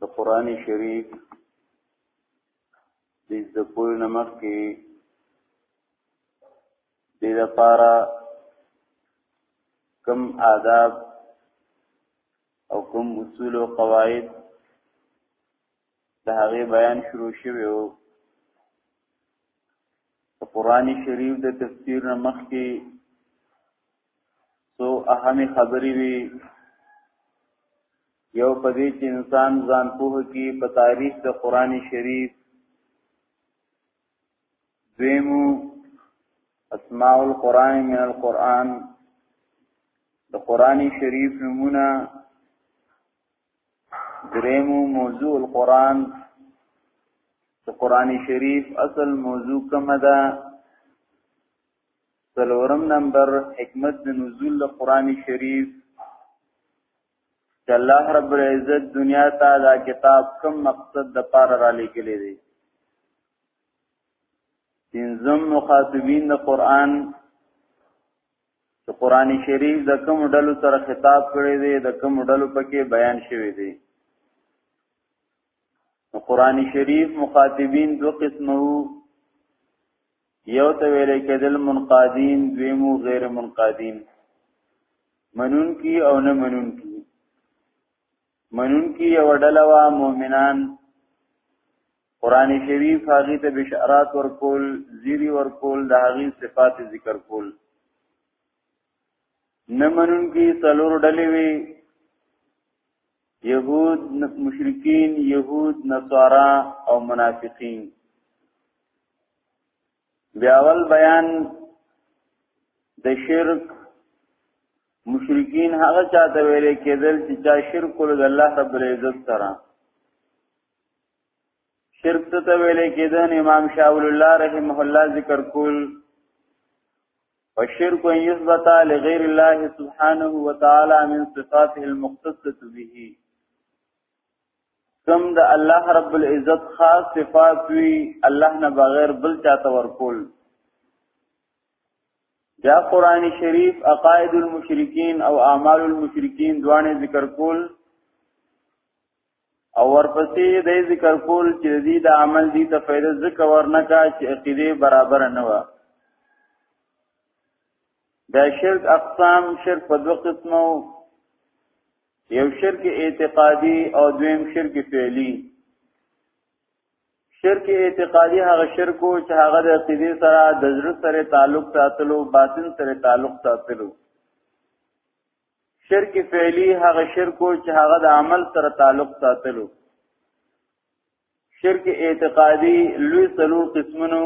د قران شریف د ذکر نمک کې د لپاره کم آداب او کم اصول او قواعد د هغه بیان شروع شوی وو قرآن شریف د تفسیر نه مخکې سو اهمي خبرې وی یو پدې چې انسان ځان پوه کی په تاریخ د قران شریف دیمو اسماء القرآن من القرآن د قران شریف نمونه دریمو موضوع القرآن د قران شریف اصل موضوع کومه ده څلورم نمبر حکمت د نزول د قران شریف چې الله رب العزت دنیا ته دا کتاب کوم مقصد د پاره را لګلې دی تنظیم مخاطبین د قران چې قران شریف د کوم ډلو سره خطاب کړی دی د کوم ډلو پکې بیان شوی دی قران شریف مخاطبین دو قسمه یو ته ویل کېدل منقادین دویمو غیر منقادین منون کی او نه منون کی منون کی یو ډله وا مؤمنان قران شریف هغه ته بشارات ورکول زیری ورکول د هغه صفات ذکر کول نه منون کی څلور ډلې وی یهود مشرکین یهود نصارا او منافقین بیاول بیان د شرک مشرکین هغه چاته ویل کېدل چې چا شرک کول د الله رب العزت سره شرک ته ویل کېدل امام شاول الله رحمه الله ذکر کول وشرک ان یثبت لغیر الله سبحانه وتعالى من صفاته المختصه به کم د الله رب العزت خاص صفات وی الله نه بغیر بل چاته ورکول دا قران شریف عقاید المشرکین او اعمال المشرکین دوانه ذکر کول او ورپسې د ذکر کول چې دې د عمل دي ته فائدہ ذکر ورنکا چې عقیده برابر نه و دا شرک اقسام شرک په دوه قسمو یو شرک اعتقادي او دویم شرک فعلی شرک اعتقادي هغه شرک چې هغه د عقیده سره د زړه سره تعلق ساتلو باطن سره تعلق ساتلو شرک فعلی هغه شرک چې هغه د عمل سره تعلق ساتلو شرک اعتقادي لوی څلور قسمونو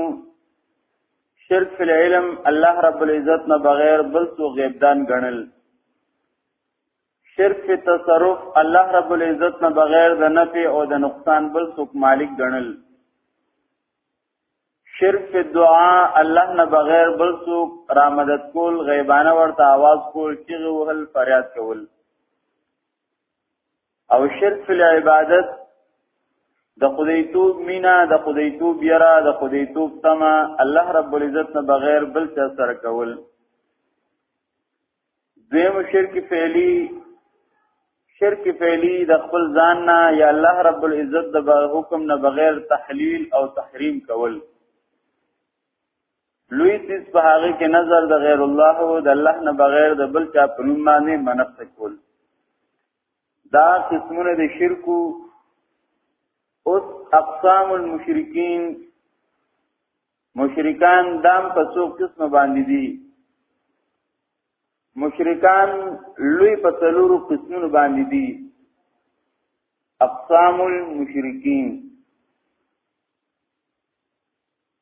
شرک فی العلم الله رب العزت نه بغیر بل څو غیبدان ګڼل شرک فی تصرف الله رب العزت نه بغیر د نفع او د نقصان بل څوک مالک ګڼل شرک فی دعا الله نه بغیر بل څوک را مدد کول غیبانه ورته आवाज کول چیغه وهل فریاد کول او شرک فی العبادت د خدای توب مینا د خدای توب یرا د خدای توب تما الله رب العزت نه بغیر بل څه سره کول دویم شرک فعلی شرک فعلی د خپل ځان نه یا الله رب العزت د حکم نه بغیر تحلیل او تحریم کول لوی تیز په هغه کې نظر د غیر الله او د الله نه بغیر د بل چا په نوم باندې منښت کول دا قسمونه د شرکو اوس اقسام المشرکین مشرکان دام په څو قسم باندې دي مشرکان لوی په څلورو قسمونو باندې دي اقسام المشرکین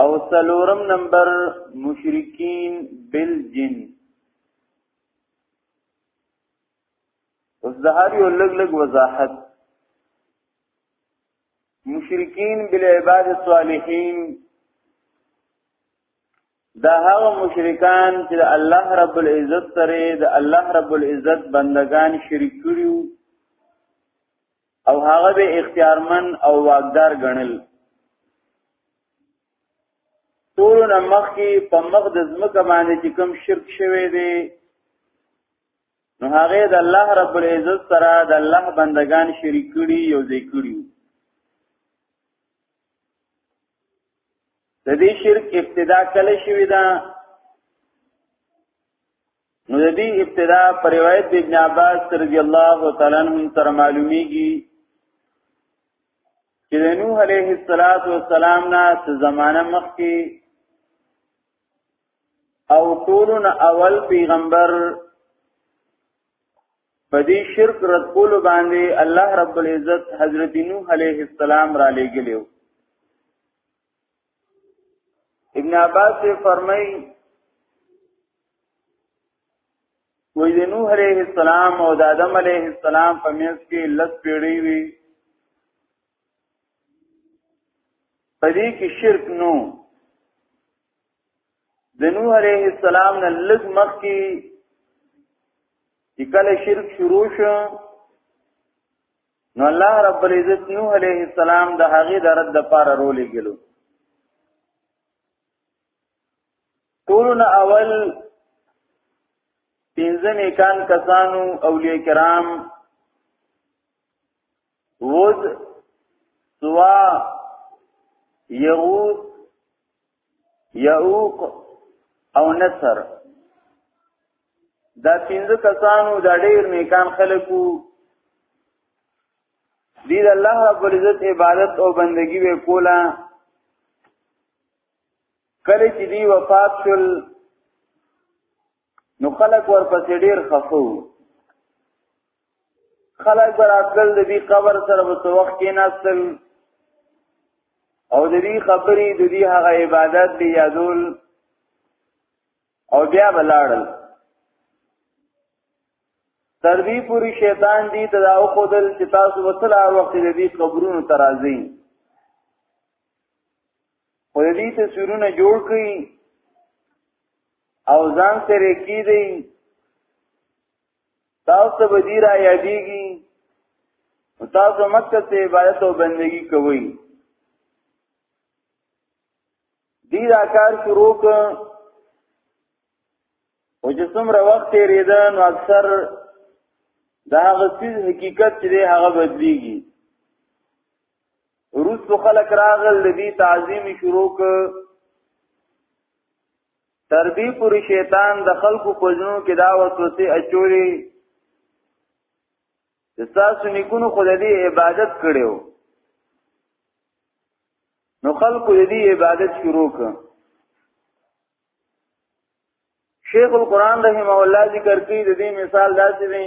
او سلورم نمبر مشرکین بالجن اوس د هر یو لګ لګ وضاحت مشرکین بالعباد الصالحین دا هغه مشرکان چې الله رب العزت سره د الله رب العزت بندگان شریک کړیو او هغه به اختیارمن او واقدار ګڼل ټول نمخ کې په مخ د زمکه باندې چې کوم شرک شوی دی نو هغه د الله رب العزت سره د الله بندگان شریک کړي یو ځای کړي د دې شرک ابتدا کله شوې ده نو د دې ابتدا پر روایت د ابن عباس رضی الله تعالی عنہ تر معلومیږي چې د نوح علیه السلام نه زمانہ مخکې او ټولن اول پیغمبر په دې شرک رد کول باندې الله رب العزت حضرت نوح علیه السلام را لېګلو ابن عباس سے فرمائی وی د نوح علیہ السلام او د آدم علیہ السلام په میز کې لس پیړۍ وی پدې کې شرک نو د نوح علیہ السلام نه لږ مخکې چې کله شرک شروع شو نو الله رب العزت نوح علیه السلام د هغه د رد لپاره رولې ګلو ټولن اول پنځه نیکان کسانو اولیاء کرام ود سوا یغوث یعوق او نصر دا پینځه کسانو دا ډیر نیکان خلکو دی د الله رب العزت عبادت او بندگی به کولا کله چې دی وفات شول نو خلک ورپسې ډیر خفو خلک براتل د دې قبر سره په څو وخت کې ناستل او د دې خبرې د دې هغه عبادت دی یادول او بیا بلاړل تر دې پوری شیطان دې تداو خودل چې تاسو وصله وخت دې قبرونو ترازی خو دې تصویرونه جوړ کړي او ځان سره کی دی تاسو به دی را یادېږي تاسو مکه ته عبادت او بندگی کوئ دی دا کار شروع ک او چې څومره وخت تیریده نو اکثر دا هغه حقیقت چې هغه بدلیږي وروسته خلک راغل د دې تعظیم شروع ک تر دې پوری شیطان د خلکو په ځنو کې دا وسوسه اچولې چې تاسو نیکونو خو د دې عبادت کړو نو خلکو د دې عبادت شروع ک شیخ القران رحمه الله ذکر کوي د دې مثال داسې دی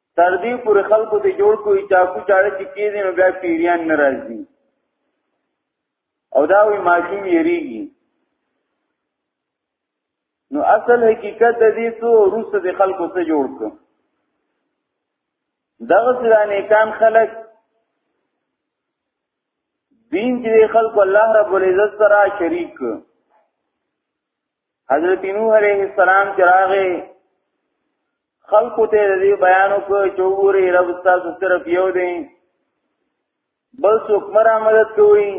تر دې پر خلکو ته جوړ کوی چاکو چاړه چې کېږي نو بیا پیریان ناراضي او دا وی ماشوم یریږي نو اصل حقیقت د دې سو روس د خلکو ته جوړ کړ دغه سرانه کان خلک دین چې خلکو الله رب العزت سره شریک حضرت نوح علیہ السلام چراغه خلق ته دې بیان وکړ چې وګوري رب تاسو صرف یو دی بل څوک مرا مدد کوي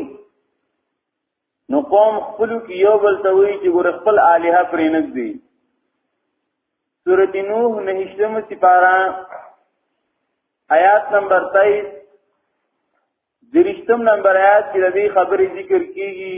نو قوم خپل کې یو بل ته وی چې ګور خپل الها پرې نه دی سورۃ نوح نهشتم سپارا آیات نمبر 23 درشتم نمبر آیات کې د خبرې ذکر کیږي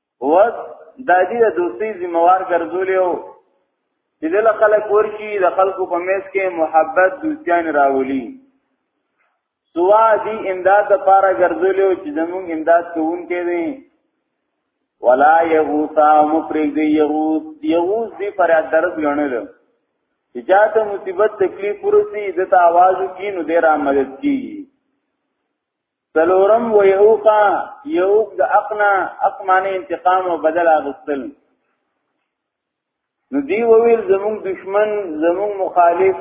وس د دې د دوستۍ ذمہوار ګرځولې او چې د خلک ورکی د خلکو په میز کې محبت دوستیان راولي سوا دی امداد د پاره ګرځولې او چې زموږ امداد کوونکې دي ولا یغوسا مفرق دی یغوس یغوس دی پر درس غنل چې چاته مصیبت تکلیف ورسی د ته आवाज کینو ډیر مدد کیږي سلورم و یوقا یوق د اقنا اقمانه انتقام او بدل اغستل نو دی وویل زمون دشمن زمون مخالف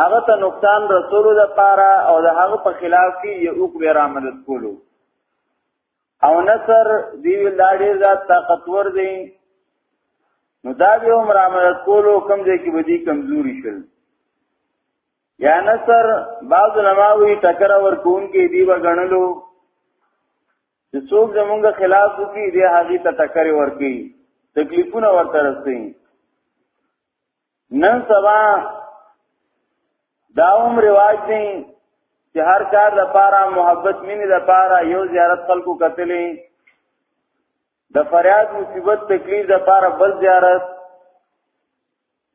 هغه ته نقصان رسولو د پاره او د هغه په خلاف کې یوق به را مدد کولو او نصر دی ویل دا ډیر ذات طاقتور دی نو دا به هم را مدد کولو کم دی کې بدی کمزوري شل یا نصر بعض علماء وی ټکر ور کون کې دی وګڼلو چې څوک زمونږ خلاف وکي دی هغه ته ټکر ور کوي تکلیفونه ورته رسي نن سبا دا هم رواج دی چې هر کار لپاره محبت مینې لپاره یو زیارت خلکو کتلې د فریاد مصیبت تکلیف د پاره بل زیارت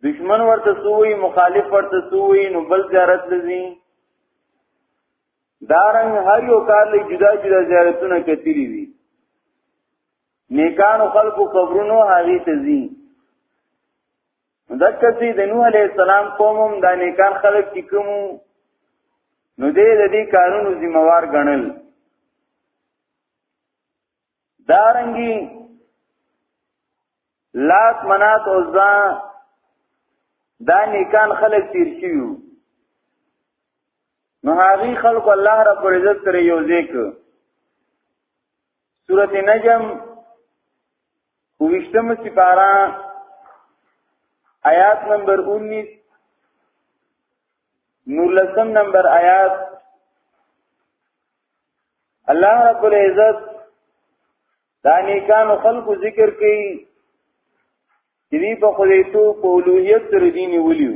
دشمن ورته سوی مخالف ورته سوی نو بل زیارت لذي دارنګ هر یو کار له جدا جدا زیارتونه کتلی وي نیکانو خلقو قبرونو هغه تزي دکه سي د نوح عليه السلام قومم د نیکان خلق چې کوم نو دې د دې کارونو ذمہوار ګڼل دارنګي لات منات عزا دا نیکان خلق تیر شیو نو هغه خلق الله رب العزت سره یو ذکر سورته نجم وشتم سپارا آیات نمبر 19 نورلسم نمبر آیات الله رب العزت دا نیکان خلق ذکر کوي چې دی په خلیتو په اولوهیت سره دیني ولیو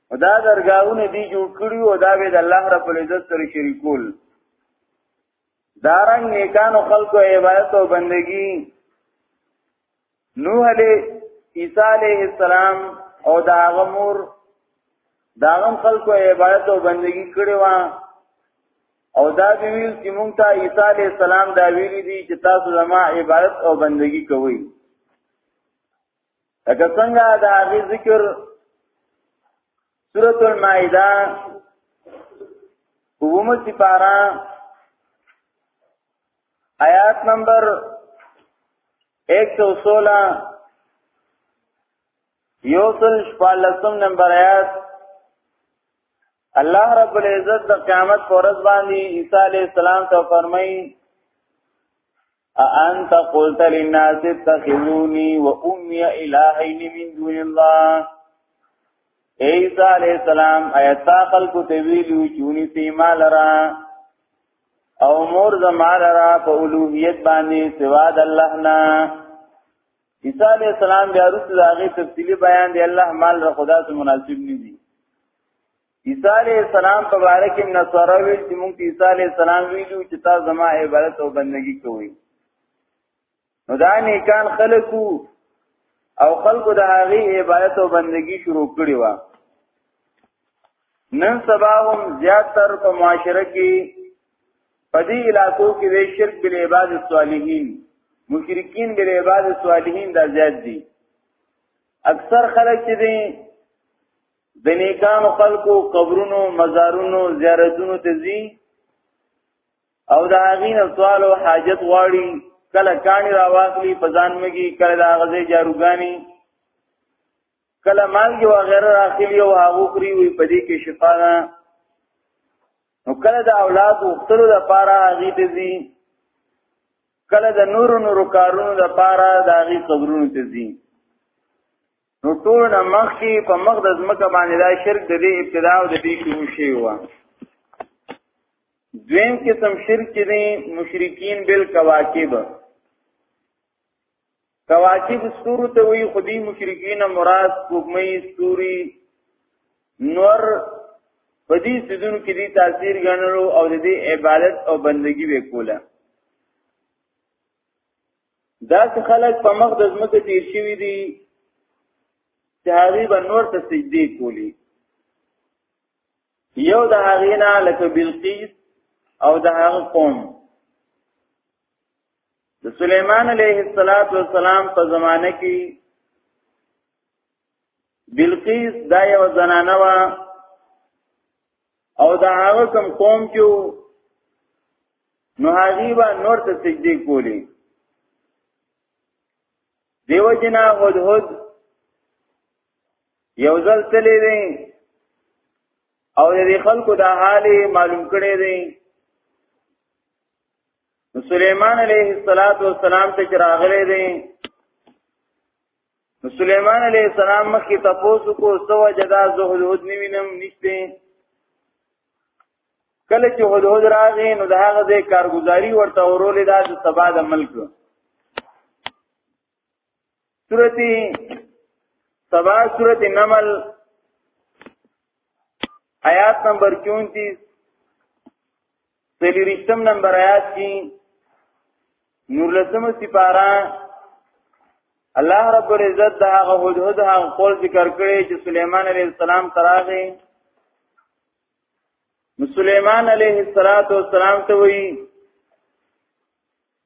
دا درگاهونه دی جوړ کړی او دا به د الله رب العزت سره شریکول دارنګ نیکانو خلقو عبادت او بندگی نوح علیہ عیسی علیہ السلام او دا غمور دا غم خلقو عبادت او بندگی کړی و او دا دی ویل چې مونږ ته عیسی علیہ السلام دا ویلی دی چې تاسو زما عبادت او بندگی کوئ لکه څنګه دا غي ذکر سورۃ المائده ومه سپارا آیات نمبر 116 یوصل شپالسم نمبر آیات الله رب العزت د قیامت پر ورځ باندې عیسی علی السلام ته فرمایي انت قلت للناس اتخذوني وامي الهين من دون الله عیسی علیہ السلام ایت خلق ته ویلو چونی سی مالرا او مور زمالرا په اولوہیت باندې سوا د الله نه عیسی علیہ السلام بیا رسول هغه تفصیلی بیان دی الله مال را خدا ته مناسب نه دی عیسی علیہ السلام په باره کې نصارا ویل چې موږ عیسی علیہ السلام ویلو چې تا زما عبادت او بندگی کوي نو دا نیکان خلقو او خلقو د هغه عبادت او بندگی شروع کړی و نن سبا هم زیات تر په معاشره کې پدی علاقو کې د شرک بل عباد الصالحین مشرکین بل عباد الصالحین دا زیات دي اکثر خلک چې دي د نیکانو خلکو قبرونو مزارونو زیارتونو ته ځي او دا غین سوال او حاجت غواړي کله کانی راواخلی پزان مګي کله دا غزه جاروګانی کله مالګي وغیرہ راخلی او هغه خوري وي پدې کې شفا ده نو کله د اولاد وختلو لپاره هغه ته ځي کله د نور نور کارونو لپاره د هغه قبرونو ته ځي نو ټول نه مخ کې په مخ د ځمکه باندې دا شرک د دې ابتدا او د دې شروع شي و دویم قسم شرک چې دي مشرکین بل کواکب کواکب ستورو ته وی خودي مشرکین مراد کومې ستوري نور په دې سيزونو کې دي تاثیر غنلو او د دې عبادت او بندگی وکوله دا چې خلک په مخ د ځمکې تیر شوي دي چې هغوی به نور ته سجدې کولی یو د هغې نه لکه بلقیس او د هغه قوم د سلیمان علیه السلام په زمانه کې بلقیس دا یو زنانه وه او دا هغه کم قوم کې نو هغه با نور ته سجدي کولی دیو جنا هود هود یو ځل تللی دی او د خلکو دا حال معلوم کړي دی سليمان عليه الصلاه والسلام ته راغلي دي نو سليمان عليه السلام مخکې تاسو کو سو جدا زهد هود نیوینم نشته کله چې هود هود راغی نو د هغه د کارګزاري ورته ورولې دا د سبا د ملک سورتی سبا سورتی نمل آیات نمبر 34 سلی رشتم نمبر آیات کی نور لسم سپارا الله رب العزت دا هغه هدهد هغه قول ذکر کړی چې سليمان عليه السلام تراغه نو سليمان عليه السلام ته وی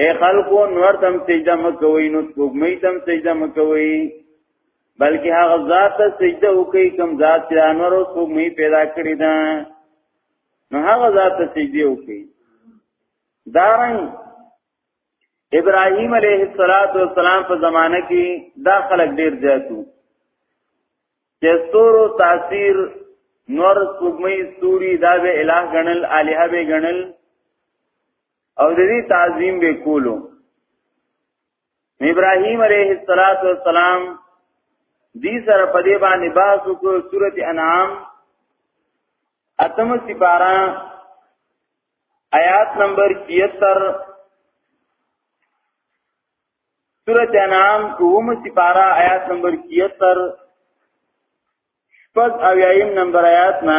اے خلقو نور تم سجده مکوي نو سپوږمۍ تم سجده مکوي بلکې هغه ذات ته سجده وکي کوم ذات چې انور او سپوږمۍ پیدا کړی دا نو هغه ذات ته سجده وکي دارنګ ابراهيم عليه السلام په زمانه کې دا خلک ډیر زیاتو چې ستورو تاثیر نور سپوږمۍ ستوري دا به الہ غنل الہ به غنل او د دې تعظیم به کولو ابراهیم علیه السلام دې سره په دې باندې باس وکړو سورته انعام اتم سپارا آیات نمبر 76 سورت انعام اوم سپارا آیات نمبر 76 شپږ اویایم نمبر آیات نه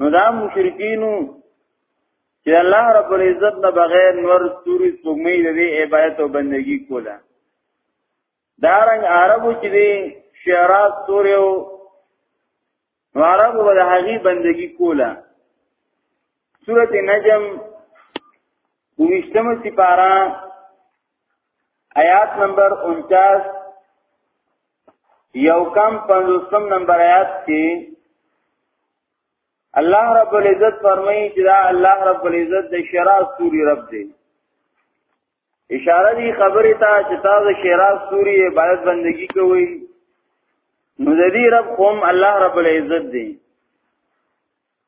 نو دا مشرکینو چې الله رب العزت نه بغیر نور ستوري سپوږمۍ د عبادت او بندگی کوله دا رنګ عربو چې دی شعرات ستوري او عربو به د هغه بندگی کوله سورته نجم ومشتمه سپارا آیات نمبر 49 یو کم 50 نمبر آیات کې الله رب العزت فرمایي چې دا الله رب العزت د شرع سوري رب دی اشاره دی خبره ته چې تاسو شرع سوري عبادت بندگی کوئ نو د دې رب قوم الله رب العزت دی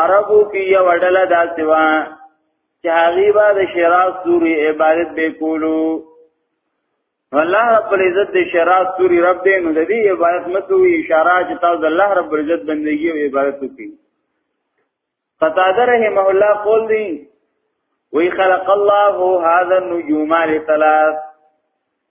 عربو کې یو ډله داسې و چې هغه به د شراز سوري عبادت به کولو الله رب العزت د شراز سوري رب دې نو د دې عبادت متوي اشاره چې تاسو د الله رب العزت بندگی او عبادت وکړي قتاده رحمه الله قول دی وی خلق الله هذا النجوم لثلاث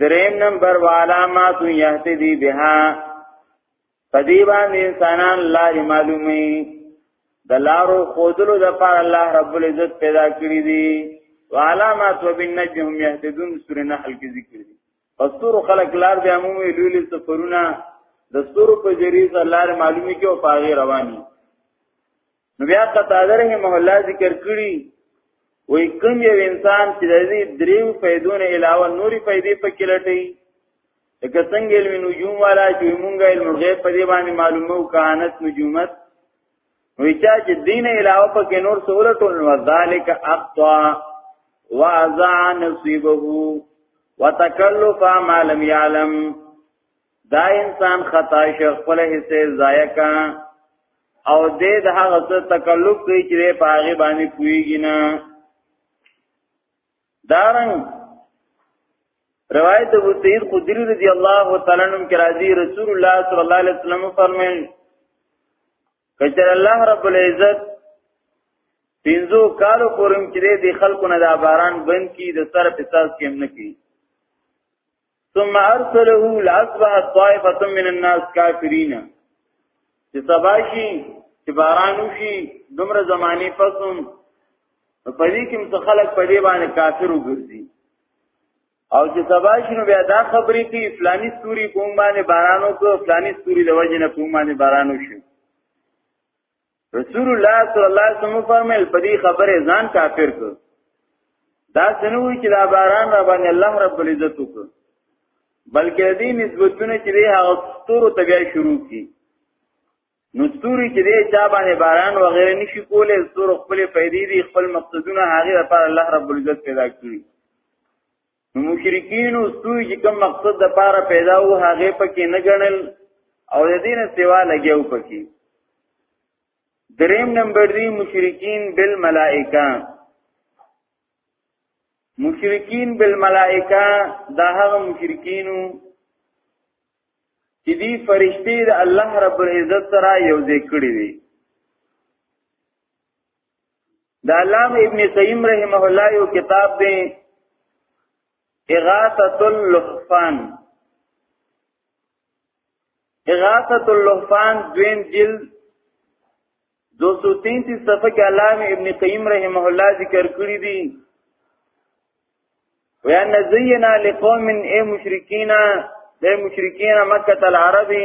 دریم نمبر والا ما تو یهتدی بها پدی باندې انسانان لار معلومي د لارو خودلو د پر الله رب العزت پیدا کړی دي وعلامات وبالنجم يهتدون سورې نحل کې ذکر دي استور خلق لار د عمومي لولي سفرونه د ستورو په ذریعہ لار معلومي کې او پاغي رواني نو بیا قطاده رحمه الله ذکر کړی وای کوم یو انسان چې د دې دریو فائدونو علاوه نوري فائدې پکې لټي لکه څنګه علم نجوم والا چې مونږه علم غیب په دې باندې معلومه او کانت نجومت وای چا چې دین علاوه پکې نور سہولت نو ذالک اقطا وازا نصیبه وتکلف ما لم يعلم دا انسان خطا شو خپل حصے ضایع کا او دې د هغه څه تکلف کوي چې په هغه باندې کویږي نه دارن روایت ابو سعید خدری رضی الله تعالی عنہ کې راځي رسول الله صلی الله علیه وسلم فرمایي کچر الله رب العزت پینزو کالو پورم چې د خلکو نه دا باران بند کی د سر په تاس کې هم نه کی ثم ارسله لاصبح الطائفه من الناس کافرین چې سباشي چې باران وشي دومره زماني پسوم په دې کې څه خلک په دې باندې کافر وګرځي او چې سباشي نو بیا دا خبرې کې فلاني سوري کوم باندې بارانو کو فلاني سوري د وجه نه کوم باندې بارانو شي رسول الله صلی الله علیه وسلم فرمایل په دې خبره ځان کافر کړ دا سنوي چې دا باران را باندې الله رب العزت وکړ بلکې دې نسبتونه چې به هغه ستورو ته بیا شروع کی نو ستوري چې دې چا باندې باران وغیرہ نشي کولای ستورو خپل پیدې دي خپل مقصدونه هغه لپاره الله رب العزت پیدا کړی نو مشرکین او سوی چې کوم مقصد د پاره پیدا وو هغه پکې نه ګڼل او د دینه سیوا لګیاو پکې دریم نمبر دی مشرکین بالملائکه مشرکین بالملائکه دا هغه مشرکینو چې دی فرشتي د الله رب العزت سره یو ځای کړی دي دا علامه ابن قیم رحمه الله یو کتاب دی اغاثه اللحفان اغاثه اللحفان دویم جلد 233 صفحه کې علامه ابن قیم رحمه الله ذکر کړی دی وان زینا لقوم ای مشرکین د مشرکین مکه العربی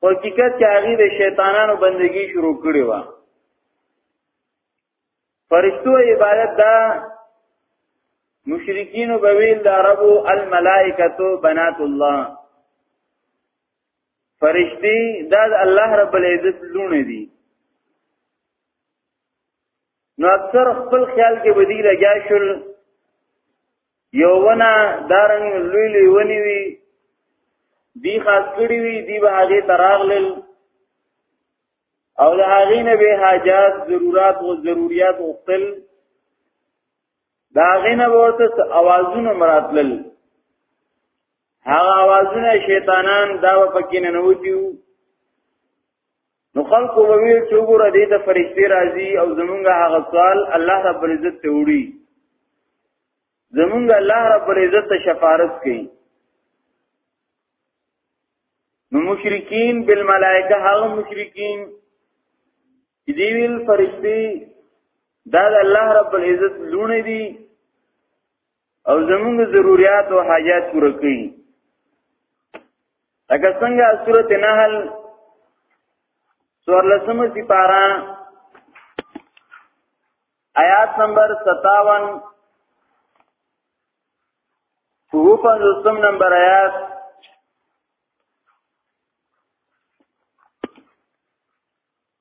په حقیقت کې هغه د شیطانانو بندگی شروع کړې و فرشتو عبادت دا مشرکین به ویل د عربو الملائکه بنات الله فرشتي دا د الله رب العزت لونه دي نو اکثر خپل خیال کې بدی لګیا شول یو ونه دارنګ لوی لوی ونی وی دی خاص کړی وی دی به هغه تراغلل او د هغه نه به حاجات ضرورت او ضرورت او خپل دا غینه ورته اوازونه مراتلل هغه اوازونه شیطانان دا پکې نه نوتیو نو خلق ووی چې وګوره دې ته فرشتي راځي او زمونږ هغه سوال الله رب العزت ته وړي زمونږ الله رب العزت ته شفارت کوي نو مشرکین بالملائکه هغه مشرکین چې دی ویل فرشتي دا د الله رب العزت لونه دي او زمونږ ضرورت او حاجات پوره کړي لکه څنګه سورته نحل سورلسمه سپارا آیات نمبر 57 هو پنځم نمبر آیات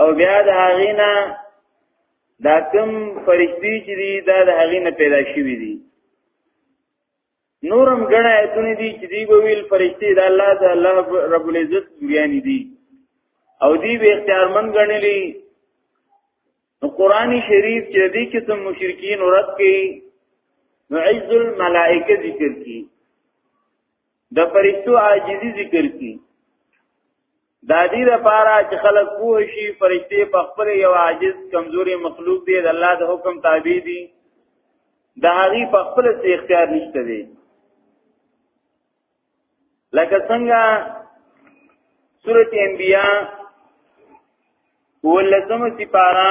او بیا د هغې نه دا کم فرشتي چې دي دا د هغې نه پیدا شوي دي نورم ګڼه ایتونه دي چې دی به ویل فرشتي د الله د الله رب العزت بیان دي او دی به اختیارمن ګڼلي نو قران شریف چې دې قسم مشرکین رد کړي نو عز الملائکه ذکر کړي د فرشتو عاجزي ذکر کی دا دې لپاره چې خلک پوه شي فرشتي په خپل یو عاجز کمزوري مخلوق دی د الله د حکم تابع دي د هغه په خپل څه اختیار نشته دی لکه څنګه سورۃ انبیاء ولسمه سپارا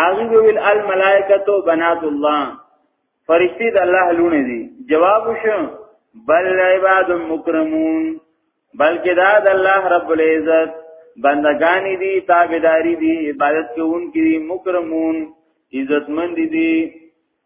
هغه ویل الملائکه بنات الله فرشتي د الله لونه دي جواب شو بل عباد مکرمون بلکې دا د الله رب العزت بندگان دي تابعداري دي عبادت کوونکي دي مکرمون عزتمن دي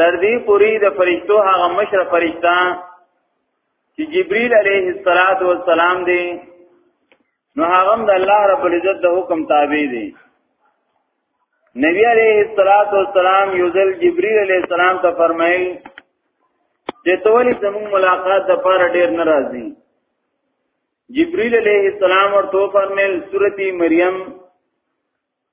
تر دې پوری د فرشتو هغه مشر فرشتہ چې جبرئیل علیه الصلاۃ والسلام دی نو هغه د الله رب العزت د حکم تابع دی نبی علیه الصلاۃ والسلام یوزل جبرئیل علیه السلام ته فرمایي چې تولی زموږ ملاقات د پاره ډیر ناراضي جبرئیل علیه السلام ورته فرمایل سورتی مریم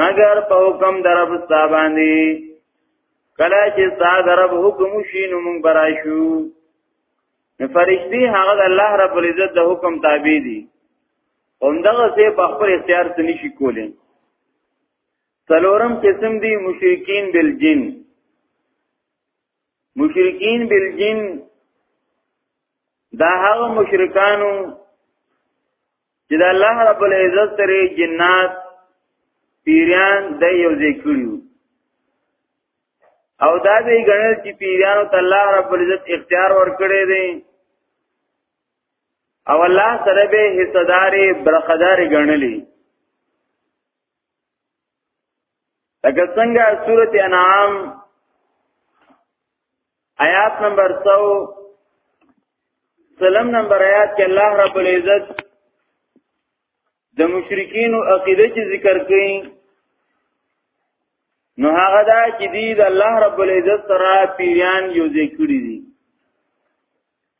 مگر په حکم درب ستا باندې کله چې ستا درب حکم شي نو موږ براشو نو فرشتي هغه د الله رب العزت د حکم تابع دي همدغه سه په خپل اختیار څه نشي کولای څلورم قسم دي مشرکین بالجن مشرکین بالجن دا هغه مشرکانو چې د الله رب العزت سره جنات پیران د یو ځای کړیو او دا به ګڼل چې پیرانو ته الله رب العزت اختیار ورکړي دي او الله سره به حصدارې برخدارې ګڼلې لکه څنګه سورت انعام آیات نمبر 100 سلام نمبر آیات کې الله رب العزت د مشرکین او عقیده چې ذکر کړي نو هغه دا چې دی د الله رب العزت سره پیران یو ذکر دي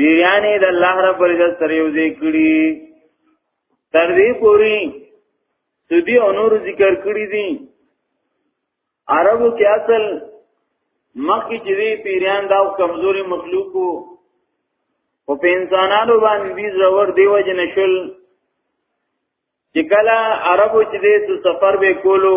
پیرانه د الله رب العزت سره یو ځای کړي تر دې پوری سودی او نور ذکر کړی دي عربو کې اصل مخکې چې دی پیران دا کمزوري مخلوقو او په انسانانو باندې دې زور دیو جن شل چې کله عربو چې دې سفر به کولو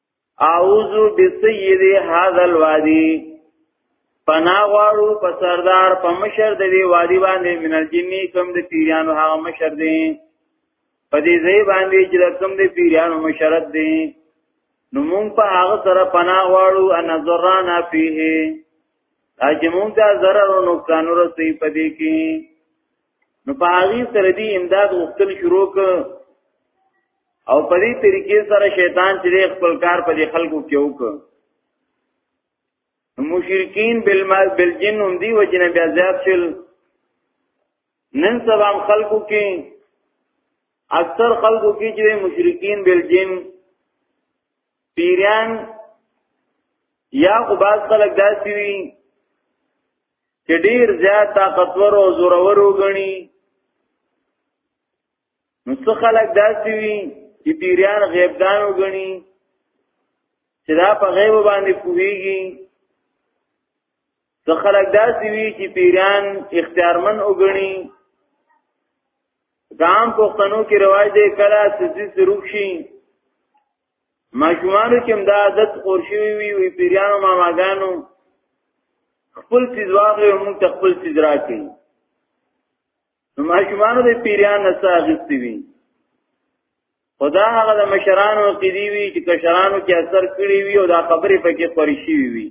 اعوذ بسید هذا الوادی پنا غواړو په سردار په مشر د دی وادي باندې من الجنی کوم د پیرانو هغه مشر دی په دې ځای باندې چې کوم د پیرانو مشر دی نو مونږ په هغه سره پنا غواړو ان زرانا فيه اجه مونږ ته zarar او نقصان ورسې په دې کې نو په هغه سره دی امداد وختل شروع ک او په دې طریقې سره شیطان چې خپل کار په دې خلکو کې وکړ مشرکین بالمال بالجن هم دی وجنه بیا زیات شل نن سبا خلکو کې اکثر خلکو کې چې مشرکین بالجن پیران یا خو باز خلک داسي وي چې ډیر زیات طاقتور او زورور وګڼي نو څه خلک داسې وي چې پیریان غیبدان وګڼي چې دا په غیب باندې پوهیږي څه خلک داسې وي چې پیریان اختیارمن وګڼي دام پښتنو کې رواج دی کله سزي سروک شي ماشومانو کې دا عادت خور شوی وي وی پیریانو ماماګانو خپل چیز واغې موږ ته خپل چیز راکړي نو ماشومانو د پیریان نسا اغستی وی خدا هغه د مشرانو قیدی وی چې کشرانو کې اثر کړی وی او دا خبرې پکې خوري شي وی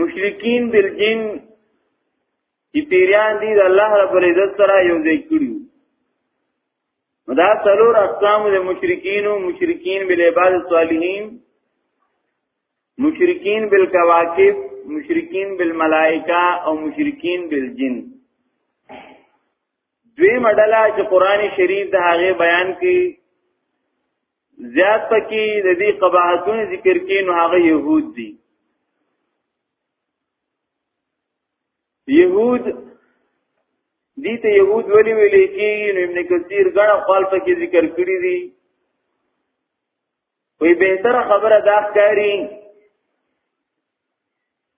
مشرکین بالجن چې پیریان دي د الله رب العزت سره یو ځای کړی دا څلور اقسام د مشرکین او مشرکین بل عبادت صالحین مشرکین بالکواکب مشرکین بالملائکه او مشرکین بالجن دوی مډلا چې قران شریف د هغه بیان کې زیات پکې د دې قباحتونو ذکر کې نو هغه يهود دي يهود دي ته يهود ولي ویلې کې نو ابن کثیر غړ خپل پکې ذکر کړی دي وی بهتر خبره دا ښکاری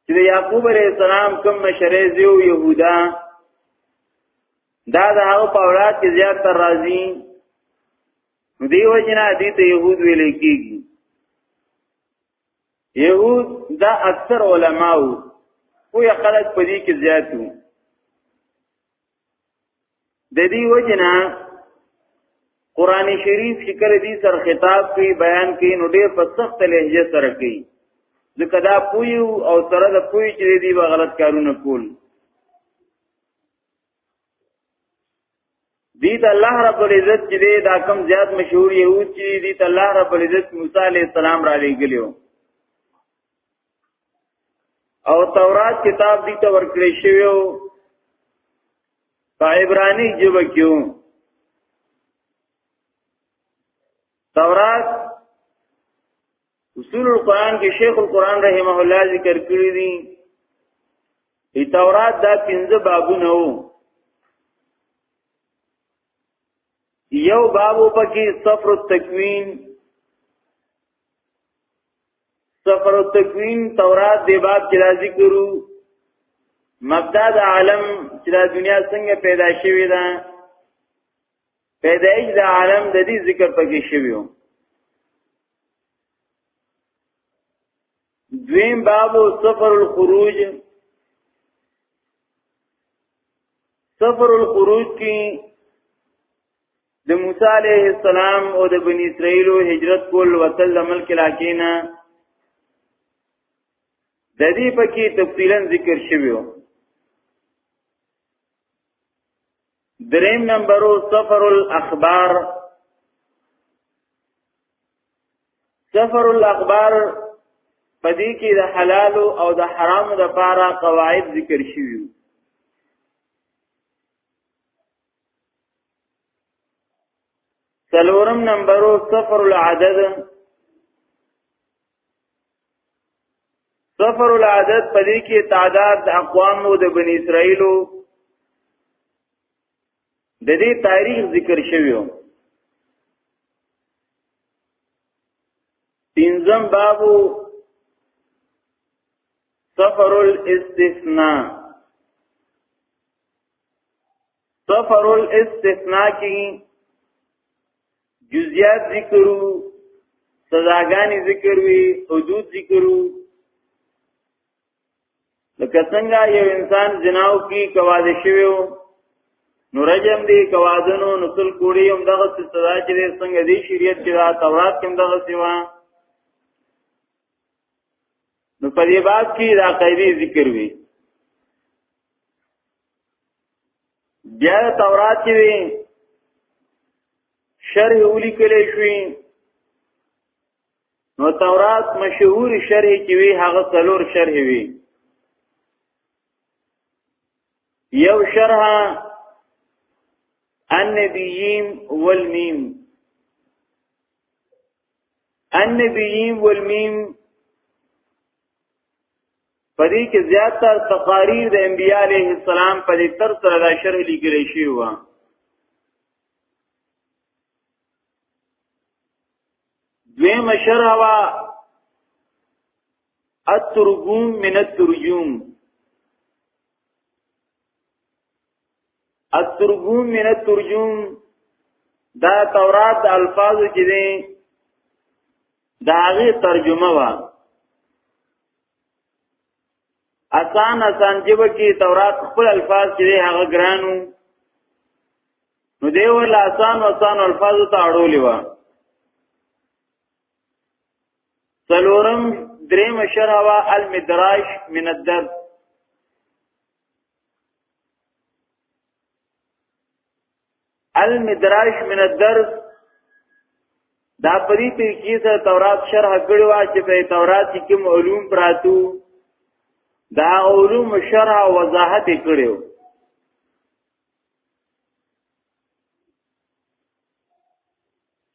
چې یعقوب علیہ السلام کوم مشره زیو یهودا دا د هغه په اولاد کې زیات تر راځي دیو جنا دي ته يهود ویل کېږي يهود دا اکثر علماو خو یې خلک په دې کې زیاتو د دې وجنه قران شریف چې کله دې سر خطاب کوي بیان کوي نو ډېر په سخت لهجه سره کوي ځکه دا پوی او سره د پوی چې دې به غلط کارونه کول دې ته الله رب العزت چې دا کم زیات مشهور يهود چې دې ته الله رب العزت موسی عليه السلام را لېګلو او تورات کتاب دي ته ورکړی شوی او په عبرانی ژبه کې تورات اصول القرآن کې شیخ القرآن رحمه الله ذکر کړی دي ای تورات دا پنځه بابونه وو یو بابو پکې سفر التکوین سفر او تکوین تورات دی باب چې راځي کړو مبدا د عالم چې د دنیا څنګه پیدا شوې ده پیدایش د عالم د دې ذکر پکې شوی و دویم باب سفر الخروج سفر الخروج کې د موسی علیه السلام او د بنی اسرائیلو هجرت کول وتل د ملک لاکینا د دې پکې تفصیلا ذکر شوی و دریم نمبرو سفر الاخبار سفر الاخبار پدې کې د حلال او د حرام د پاره قواعد ذکر شوی سلورم نمبرو صفر العدد صفر العدد پدې کې تعداد د اقوام او د بنی اسرائیلو د دې تاریخ ذکر شوی و پنځم بابو صفر الاستثناء سفر الاستثناء کی جزیات ذکرو سزاګانی ذکر وی حدود ذکرو لکه څنګه یو انسان جناو کی کواده شویو نو رجم دی کوادنو نسل کوړی هم دغه سزا چې څنګه دی شریعت کې دا تورات کې دغه سیوا نو په دې باب کې دا قاعده ذکر وی بیا تورات کې وی شرح اولی کلی شوی نو تورات مشهور شرح کې وی هغه څلور شرح وی یو شرح النبیین والمیم النبیین والمیم پدې کې زیات تر تقاریر د انبیاء علیه السلام په دې تر سره د شرح لیکل شوی و دویم شرح وا الترجوم من الترجوم الترجوم من الترجوم دا تورات د الفاظو کې دي دا غي ترجمه وا اسان اسان جیب کې تورات خپل الفاظ چې هغه ګرانو نو دی ول اسان اسان الفاظ ته اړولې و سلورم دریم شرح وا المدراش من الدرس المدراش من الدرس دا پری طریقې سره تورات شرح کړی و چې په تورات کې کوم علوم پراتو دا علوم شرح وضاحت کړیو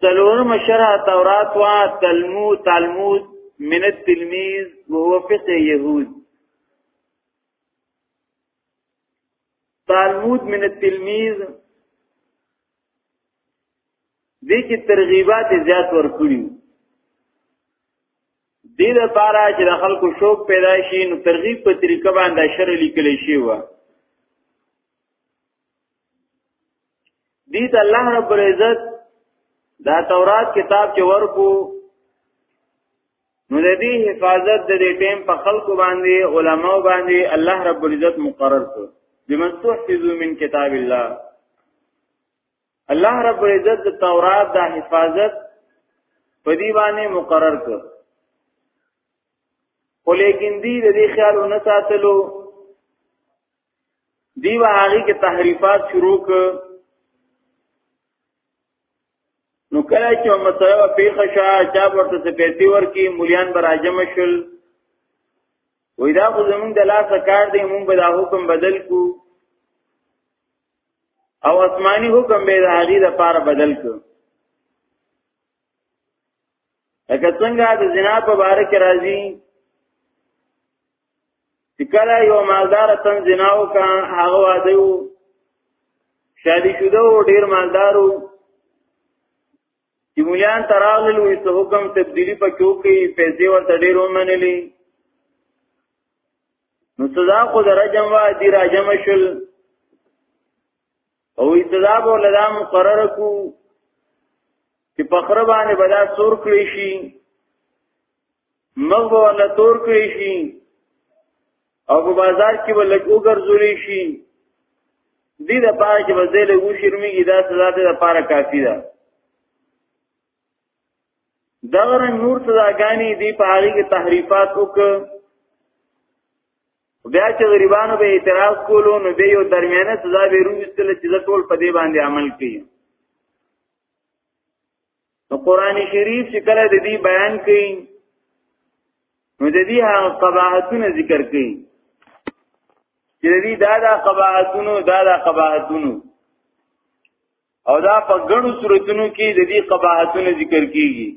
سلورم شرح تورات وا تلمود تلمود من التلميذ وهو فقه يهود تالمود من التلمیذ دې کې ترغیبات زیات ورکړي دې لپاره چې د خلکو شوق پیدا شي نو ترغیب په طریقه باندې شر لیکل شي و دې ته الله رب العزت دا تورات کتاب چې ورکو نو د دې حفاظت د دې ټیم په خلکو باندې علماو باندې الله رب العزت مقرر کړ بمنصوح فزو من کتاب الله الله رب العزت د تورات د حفاظت په دی باندې مقرر کړ خو لیکن دی د دې خیال نه ساتلو دیو هغه کې تحریفات شروع ک نو کله چې مسله پیښه شاه چا ورته څه پیسې ورکی مليان براجم شول وې دا خو زمونږ د لاس کار دی مونږ به دا حکم بدل کو او آسمانی حکم به د هغه د پاره بدل کو لکه څنګه د زنا په باره کې راځي چې کله یو مالدار تن زنا وکړ هغه واده وو شادي شوده و ډیر مالدارو چې مولیان تراغلل وې څه حکم تبدیلی په کیو کې پیسې ورته ډیر ومنلې نو سزا خو د رجم وا دی راجم شل او ابتدا به لدا مقرر کو چې پخره باندې بدا تور کړی شي مغ به ولا تور کړی شي او په بازار کې به لګ وګرځولې شي دې د پاره چې وځې له و شرمېږي دا سزا دې د پاره کافی ده دغه نور سزاګانی دې په هغه کې تحریفات وکړ بیا چې غریبانو به اعتراض کولو نو به یو درمیانه سزا به روستل چې ټول په دې باندې عمل کوي نو قران شریف چې کله د دې بیان کوي نو د دې هغه قباحتونه ذکر کوي چې دې دا دا قباحتونو دا دا قباحتونو او دا په ګڼو صورتونو کې د دې قباحتونو ذکر کیږي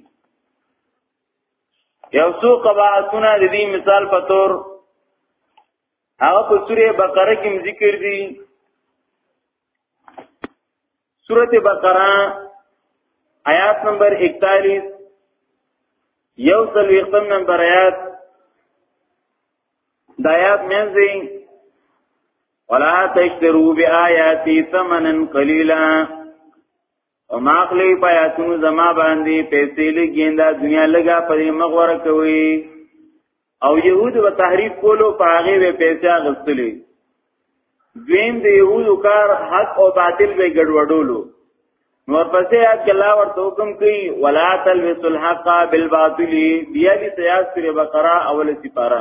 یو څو قباحتونه د دې مثال په تور هغه په سوره بقره کې ذکر دي سوره بقره آیات نمبر 41 یو سل وختم نمبر آیات د آیات منځي ولا تشترو بیااتی ثمنا قلیلا او ما خلی پیاتونو زما باندې پیسې لګین دا دنیا لګا پرې مغور کوي او يهود و تحریف کولو پاغه به پیسې غستلې دویم د يهودو کار حق او باطل به ګډوډولو نور پسې یاد کلا ورته حکم کوي ولا تلبس الحق بالباطل بیا دې سیاست پر بقره اول سپاره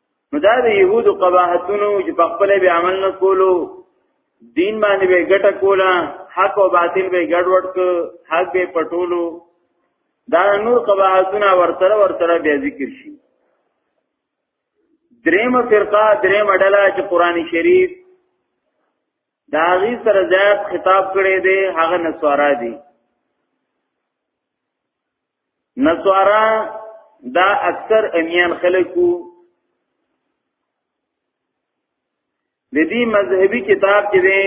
نو دا د يهودو قباحتونو چې په خپل به عمل نه کولو دین باندې به ګټه کوله حق او باطل به ګډوډ ک حق به پټولو دا نور قباحتونه ورسره ورسره بیا ذکر شي دریم فرقه دریم اډلا چې قران شریف دا غي سره زیات خطاب کړي دي هغه نسوارا دي نصارا دا اکثر امیان خلقو د دې مذهبي کتاب کې دی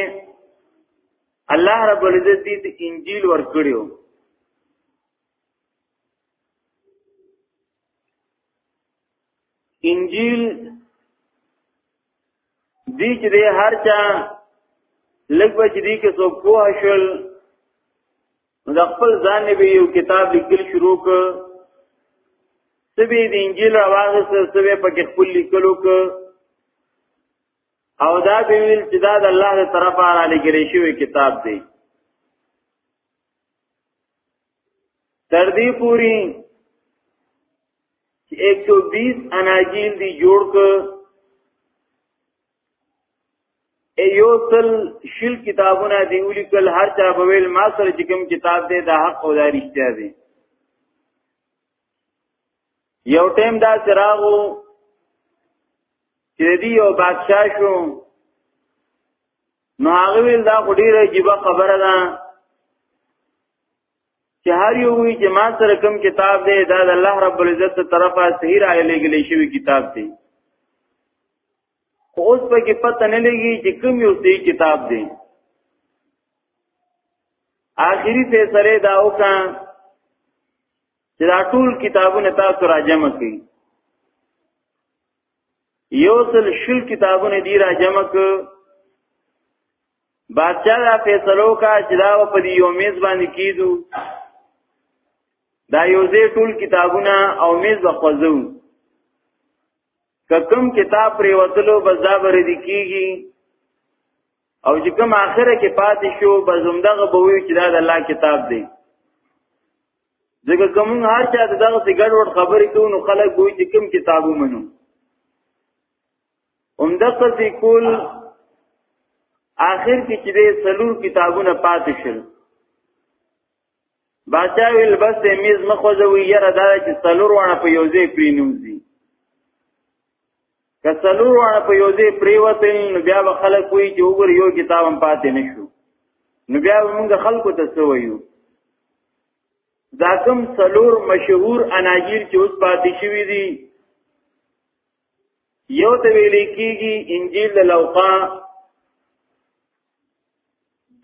الله رب العزت دې انجیل ورکړیو انجیل دې چې هر چا لګ بچ دې کې څوک کوه شول نو د خپل ځان به یو کتاب لیکل شروع ک سبي د انجیل راوغه سره سبي په کې خپل لیکلو ک او دا به ویل چې دا د الله تر طرفه را لګري شوی کتاب دی تر دې پوری 120 اناجیل دی جوړ ک ایوسل شل کتابونه دی ولیکل هر چا بویل ما سره چې کوم کتاب دی دا حق او دا رښتیا دی یو ټیم دا سراغو چې دی یو بادشاہ شو نو هغه ویل دا خو ډیره عجیب خبره ده چې هر یو وی چې ما سره کوم کتاب دی دا د الله رب العزت طرفه صحیح را لګلې شوی کتاب دی خو اوس په کې پته نه لګي چې کوم یو صحیح کتاب دی آخري فیصله دا وکړه چې دا ټول کتابونه تاسو را جمع کړئ یو سل شل کتابونه دی را جمع ک بادشاہ دا فیصلو کا جدا و پدی یو میز باندې کیدو دا یو زی ټول کتابونه او میز بخوزو ککم کتاب پر وتلو بس دا بری دی کیږي او چې کوم اخره کې پاتې شو بس همدغه به وی چې دا د الله کتاب دی ځکه کوم هر چا دغه سګړ وړ خبرې کوي نو خلک وایي چې کوم کتابو منو همدغه سی کول آخر کې چې به سلور کتابونه پاتې شول بادشاہ ویل بس میز مخوځوي یره دا چې څلور وانه په یو ځای پرینوزي که څلور وانه په یو ځای پریوتل نو بیا به خلک وایي چې وګور یو کتاب هم پاتې نشو نو بیا موږ خلکو ته څه وایو دا کوم څلور مشهور اناجیل چې اوس پاتې شوي دي یو ته ویل کېږي انجیل د لوقا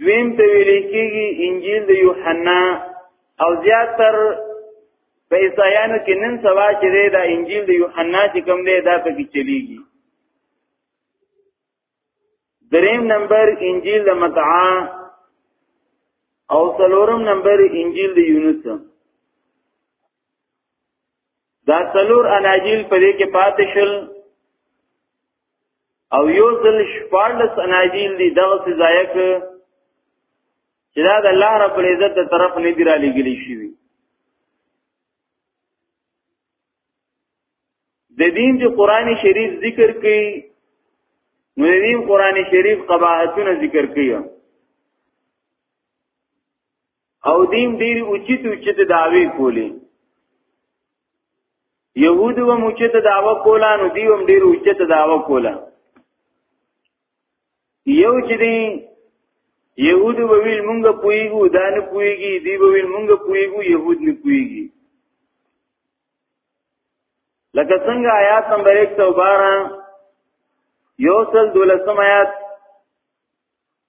دویم ته ویل کېږي انجیل د یوحنا او زیاتر په عیسایانو کې نن سبا چې دا انجیل د یوحنا چې کوم دی دا پکې چلیږي دریم نمبر انجیل د متعا او څلورم نمبر انجیل د یونس دا څلور اناجیل په دې کې پاتې شول او یو ځل شپارلس اناجیل دی دغه سزایک چې دا د الله رب العزت تر طرف نه دی را لګلی شي د دین چې قران شریف ذکر کړي نو د دین قران شریف قباحتونه ذکر کړي او دین ډیر اوچت اوچت دعوی کولی یهود و موچت دعوه کولا نو دی هم ډیر اوچت دعوه کولا یو چې دی یهود به ویل مونږ پویګو دا نه پویګي دی به ویل مونږ پویګو یهود نه پویګي لکه څنګه آیات نمبر 112 یو سل دولسم آیات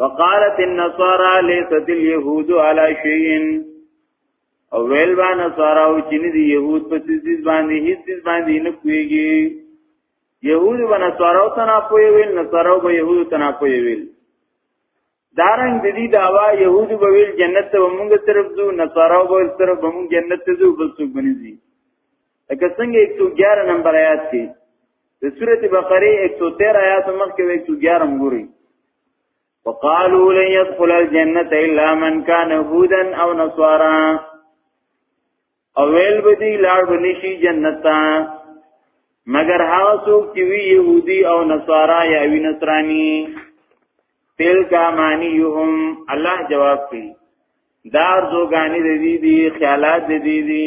وقالت النصارى ليست اليهود على شيء او ویل با نصارا او چې نه دي يهود په سيز باندې هیڅ سيز باندې نه کويږي يهود و نصارا او تنا پوي ویل نصارا او يهود تنا پوي ویل دارنګ د دې داوا يهود به ویل جنت ته موږ طرف ځو نصارا او به طرف موږ جنت ته ځو بل څوک بنځي لکه څنګه 111 نمبر آیات کې د سورته بقره 113 آیات مخکې 111 مګوري وقالو لن يدخل الجنه الا من كان هودا او نصارا او ویل بدی لار بنشي جنت ته مگر هغه څوک چې وی يهودي او نصارا یا وی نصراني تل کا معنی یهم الله جواب کوي دا ارزوګانی دی دی خیالات دی دی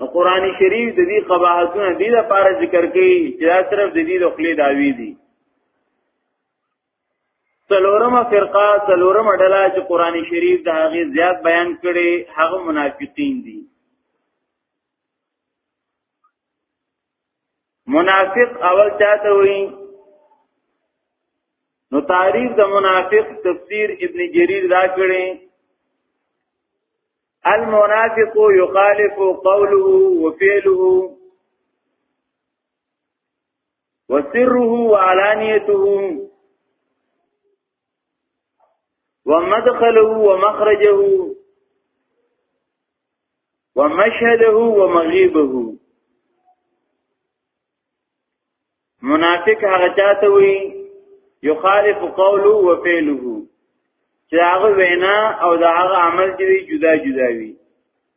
نو قران شریف د دې قباحتونه دې لپاره ذکر کړي چې دا صرف د دې د خلی داوی دي څلورمه فرقه څلورمه ډله چې قران شریف د هغه زیات بیان کړي هغه منافقین دي منافق اول چاته وي نو تعریف د منافق تفسیر ابن جریر دا کړي المنافق يخالف قوله وفعله وسره وعلانيته ومدخله ومخرجه ومشهده ومغيبه منافق هغه چاته وي یخالف قوله و فعله چې هغه وینا او د هغه عمل چې جدا جدا وي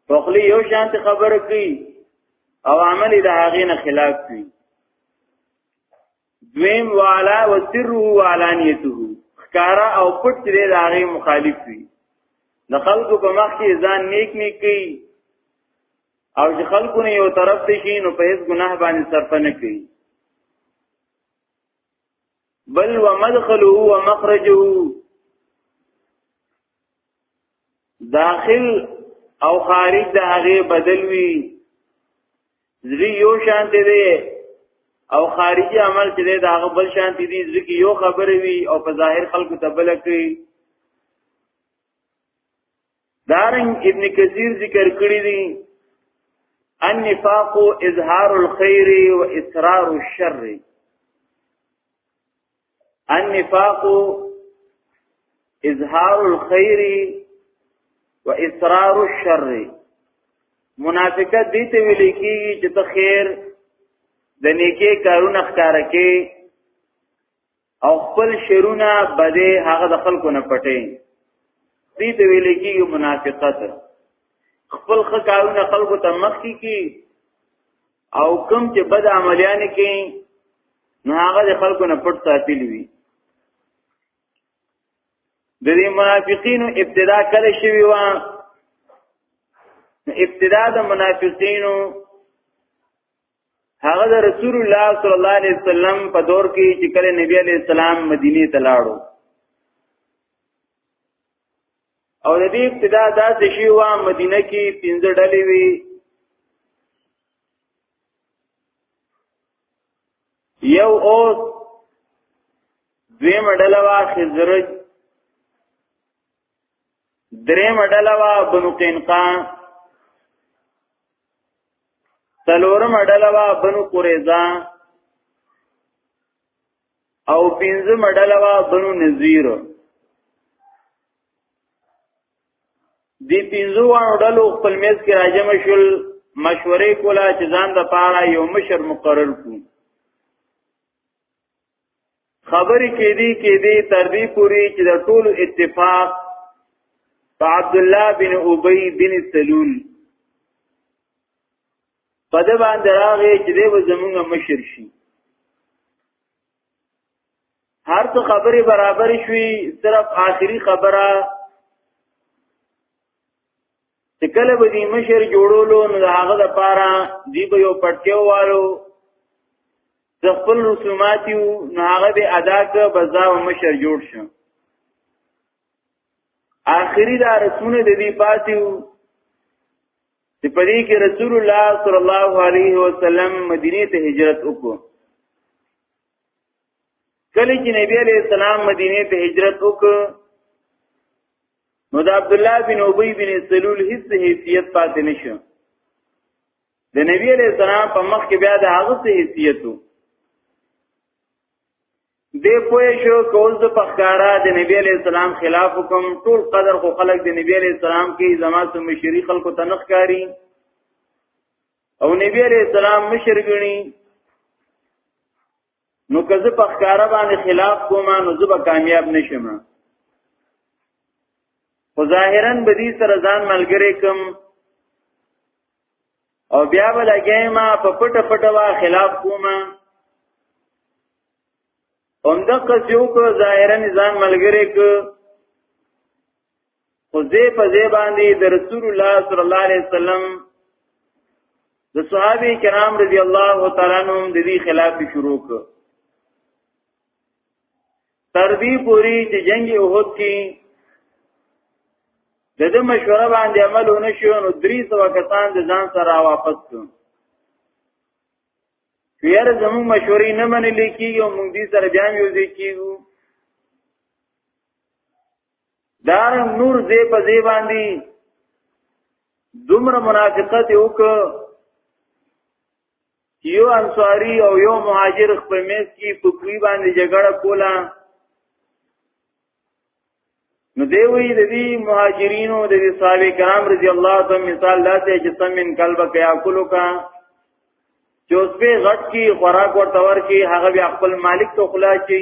په خلی یو شانت خبره کوي او عمل د هغه نه خلاف وي دویم والا و سره و علانیته خکارا او پټ دې د هغه مخالف وي د خلکو په مخ کې ځان نیک نیک کوي او چې خلکو نه یو طرف ته شي نو په هیڅ ګناه باندې صرف نه کوي بل ومدخله ومخرجه داخل او خارج د هغه بدل وی زری یو شان دی او خارجي عمل چې د هغه بل شان دي ځکه یو خبره وي او په ظاهر خلکو ته بل کوي دارنګ ابن کثیر ذکر کړی دی النفاق اظهار الخير واسرار الشر النفاق اظهار الخير واسرار الشر منافقت دي ته ویل کیږي چې ته خیر د نیکی کارونه ښکار کې او خپل شرونه بده هغه د خلکو نه پټي دې ته ویل کېږي منافقت خپل خکارونه خلکو ته مخ کی او کم چې بد عملیان کې نو هغه د خلکو نه پټ ساتلی وي د دې منافقینو ابتدا کله شوی و ابتدا د منافقینو هغه د رسول الله صلی الله علیه وسلم په دور کې چې کله نبی علی السلام مدینه ته لاړو او د دې ابتدا دا د شیوا مدینه کې پنځه ډلې وي یو اوس دویم ډله وا خزرج درې مډله وا بنو قینقا سلور مډله وا بنو قریظه او پنځه مډله وا بنو نذیر دی پنځو وانو ډلو خپل میز کې راجم شول مشورې کولا چې ځان د پاره یو مشر مقرر کړو خبرې کې دي کې دي تر دې پوري چې د ټولو اتفاق په عبد الله بن ابي بن سلول په دې باندې راغی چې دې زمونږ مشر شي هر څه خبرې برابر شوي صرف آخري خبره چې کله به دی مشر جوړولو نو هغه د پاره دی به یو پټیو والو د خپل رسومات یو نو هغه به ادا کړ بزا مشر جوړ شو آخري دا رسمونه د دې پاتیو چې په دې کې رسول الله صلی الله علیه وسلم مدینه ته هجرت وکړ کله چې نبی علیہ السلام مدینه ته هجرت وکړ نو د عبد الله بن ابي بن سلول هیڅ حیثیت پاتې نشو د نبی علیہ السلام په مخ کې بیا د هغه څه حیثیت وو دې پوه شو کول د پخکارا د نبی علیہ السلام خلاف حکم ټول قدر خو خلق د نبی علیہ السلام کې زما سو مشری خلکو تنخ کاری او نبی علیہ السلام مشر غني نو که زه په ښکارا باندې خلاف کوم نو زه به کامیاب نشم خو ظاهرا به دې سره ځان ملګری کوم او بیا به لګې ما په پټ پټ وا خلاف کوم هم د قصیو کو ظاهرا ځان ملګری کو خو زی په زی باندې د رسول الله صلی الله علیه وسلم د صحابه کرام رضی الله تعالی عنهم د دې خلاف شروع ک تر دې پوری چې جنگ احد کې د دې مشوره باندې عمل ونه شو نو 300 کسان د ځان سره واپس کړو چیر زمون مشوری نه منلی کیږي او مونږ دې سره بیا یو ځای کیږو دارن نور زی په زی باندې دومره منافقت وک یو انصاری او یو مهاجر خپل میز کې په کوی باندې جګړه کوله نو دی وی د دې مهاجرینو د دې صحابه کرام رضی الله تعالی مثال لاته چې سمن قلب کیا کولو کا چې اوس په غټ کې خوراک ورته ورکی هغه بیا خپل مالک ته خلاصي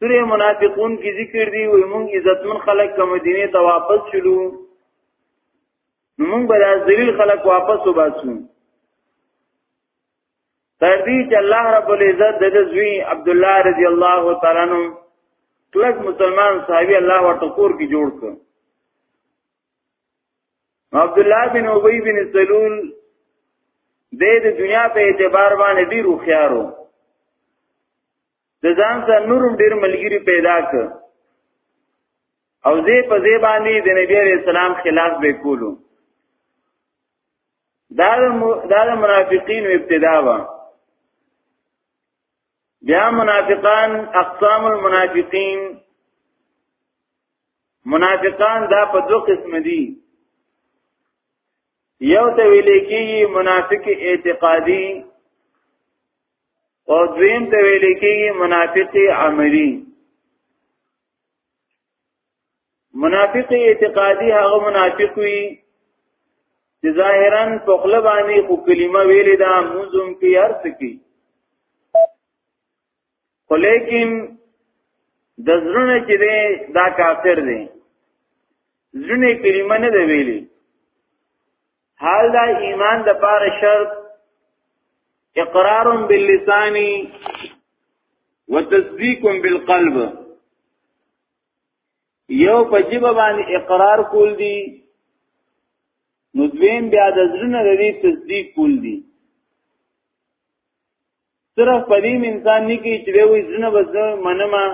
سوره منافقون کې ذکر دی وي مونږ عزتمن خلک کوم دینه ته واپس شلو مونږ به ذلیل خلک واپس وباسو تر دې چې الله رب العزت د زوی عبد الله رضی الله تعالی عنہ کلک مسلمان صحابي الله ورته کور کې جوړ کړ عبد الله بن ابي بن سلول د دنیا په اعتبار باندې ډیر خوشاله د ځان سره نورم ډیر ملګری پیدا ک او زی په زی باندې د نبی علیہ السلام خلاف به کولو دا دا منافقین ابتدا وا بیا منافقان اقسام المنافقین منافقان دا په دو قسم دي یو ته ویل کېږي منافق اعتقادي او دویم ته ویل کېږي منافق عملی منافق اعتقادي هغه منافق وي چې ظاهرا په خپل باندې خو کلمه ویلې ده موزم کې هر څه کې خو لیکن د زړه چې ده دا کافر دی زړه کلمه نه دی ویلې حال دا ایمان د پاره شرط اقرار باللسان وتصدیق بالقلب یو په جبه باندې اقرار کول دي نو دویم بیا د زړه لري تصدیق کول دي صرف پدیم انسان نه کی چې وی زړه وزنه منما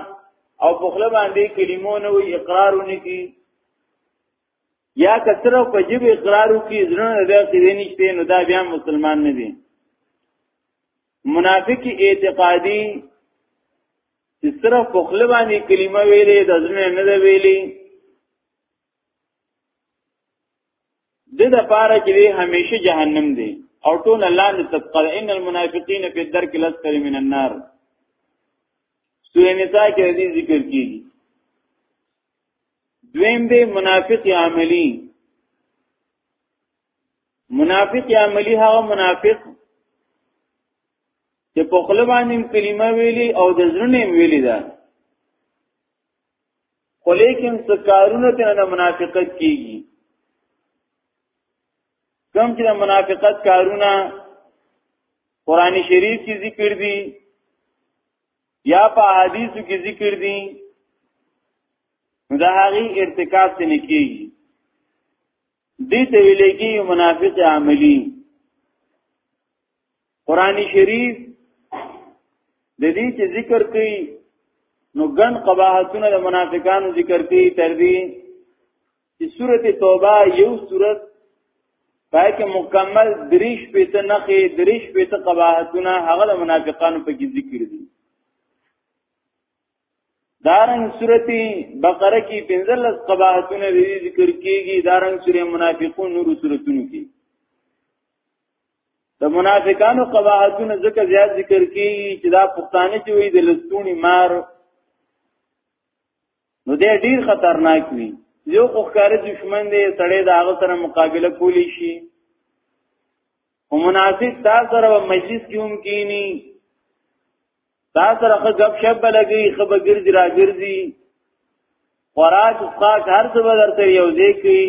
او په خپل باندې کلمو نه وی اقرار ونی کی یا کثر په جیب اقرار وکي زړه د سیوی نشته نو دا بیا مسلمان نه دی منافق اعتقادي چې صرف په خپل باندې کلمه ویلې د زړه نه دی ویلې د د پاره چې همیشه جهنم دی او ټول الله نه تقل ان المنافقین فی الدرک الاسفل من النار سورہ نساء کې دې ذکر کیږي دویم دی منافق عملی منافق عملی هغه منافق چې په خپل باندې کلمه ویلي او د زړه ویلي ده خو لیکن څه کارونه ته نه منافقت کیږي کوم چې منافقت کارونه قران شریف کې ذکر دي یا په حدیثو کې ذکر دي دا هغه ارتکاب څه نکېږي دې ته ویل کې منافق عملی قران شریف د دې چې ذکر کوي نو ګن قباحتونه د منافقانو ذکر کوي تر دې چې سورت توبه یو سورت پای کې مکمل دریش پیته نخې دریش پیته قباحتونه هغه د منافقانو په کې ذکر دي دارنګ سورتي بقره کې پنځلس قباحتونه دي ذکر کیږي دارنګ سورې منافقون نور سورتونو کې د منافقانو قباحتونه ځکه زیات ذکر کیږي چې دا پښتانه چې وي د لستونی مار نو دې ډیر خطرناک وي یو خوخکار دشمن دی سړی دا هغه سره مقابله کولی شي او مناسب تا سره مجلس کې هم کینی تا سره خو غب شپ لګي خو بغرځي راګرځي خوراک اسقاق هر څه بدر سره یو ځای کوي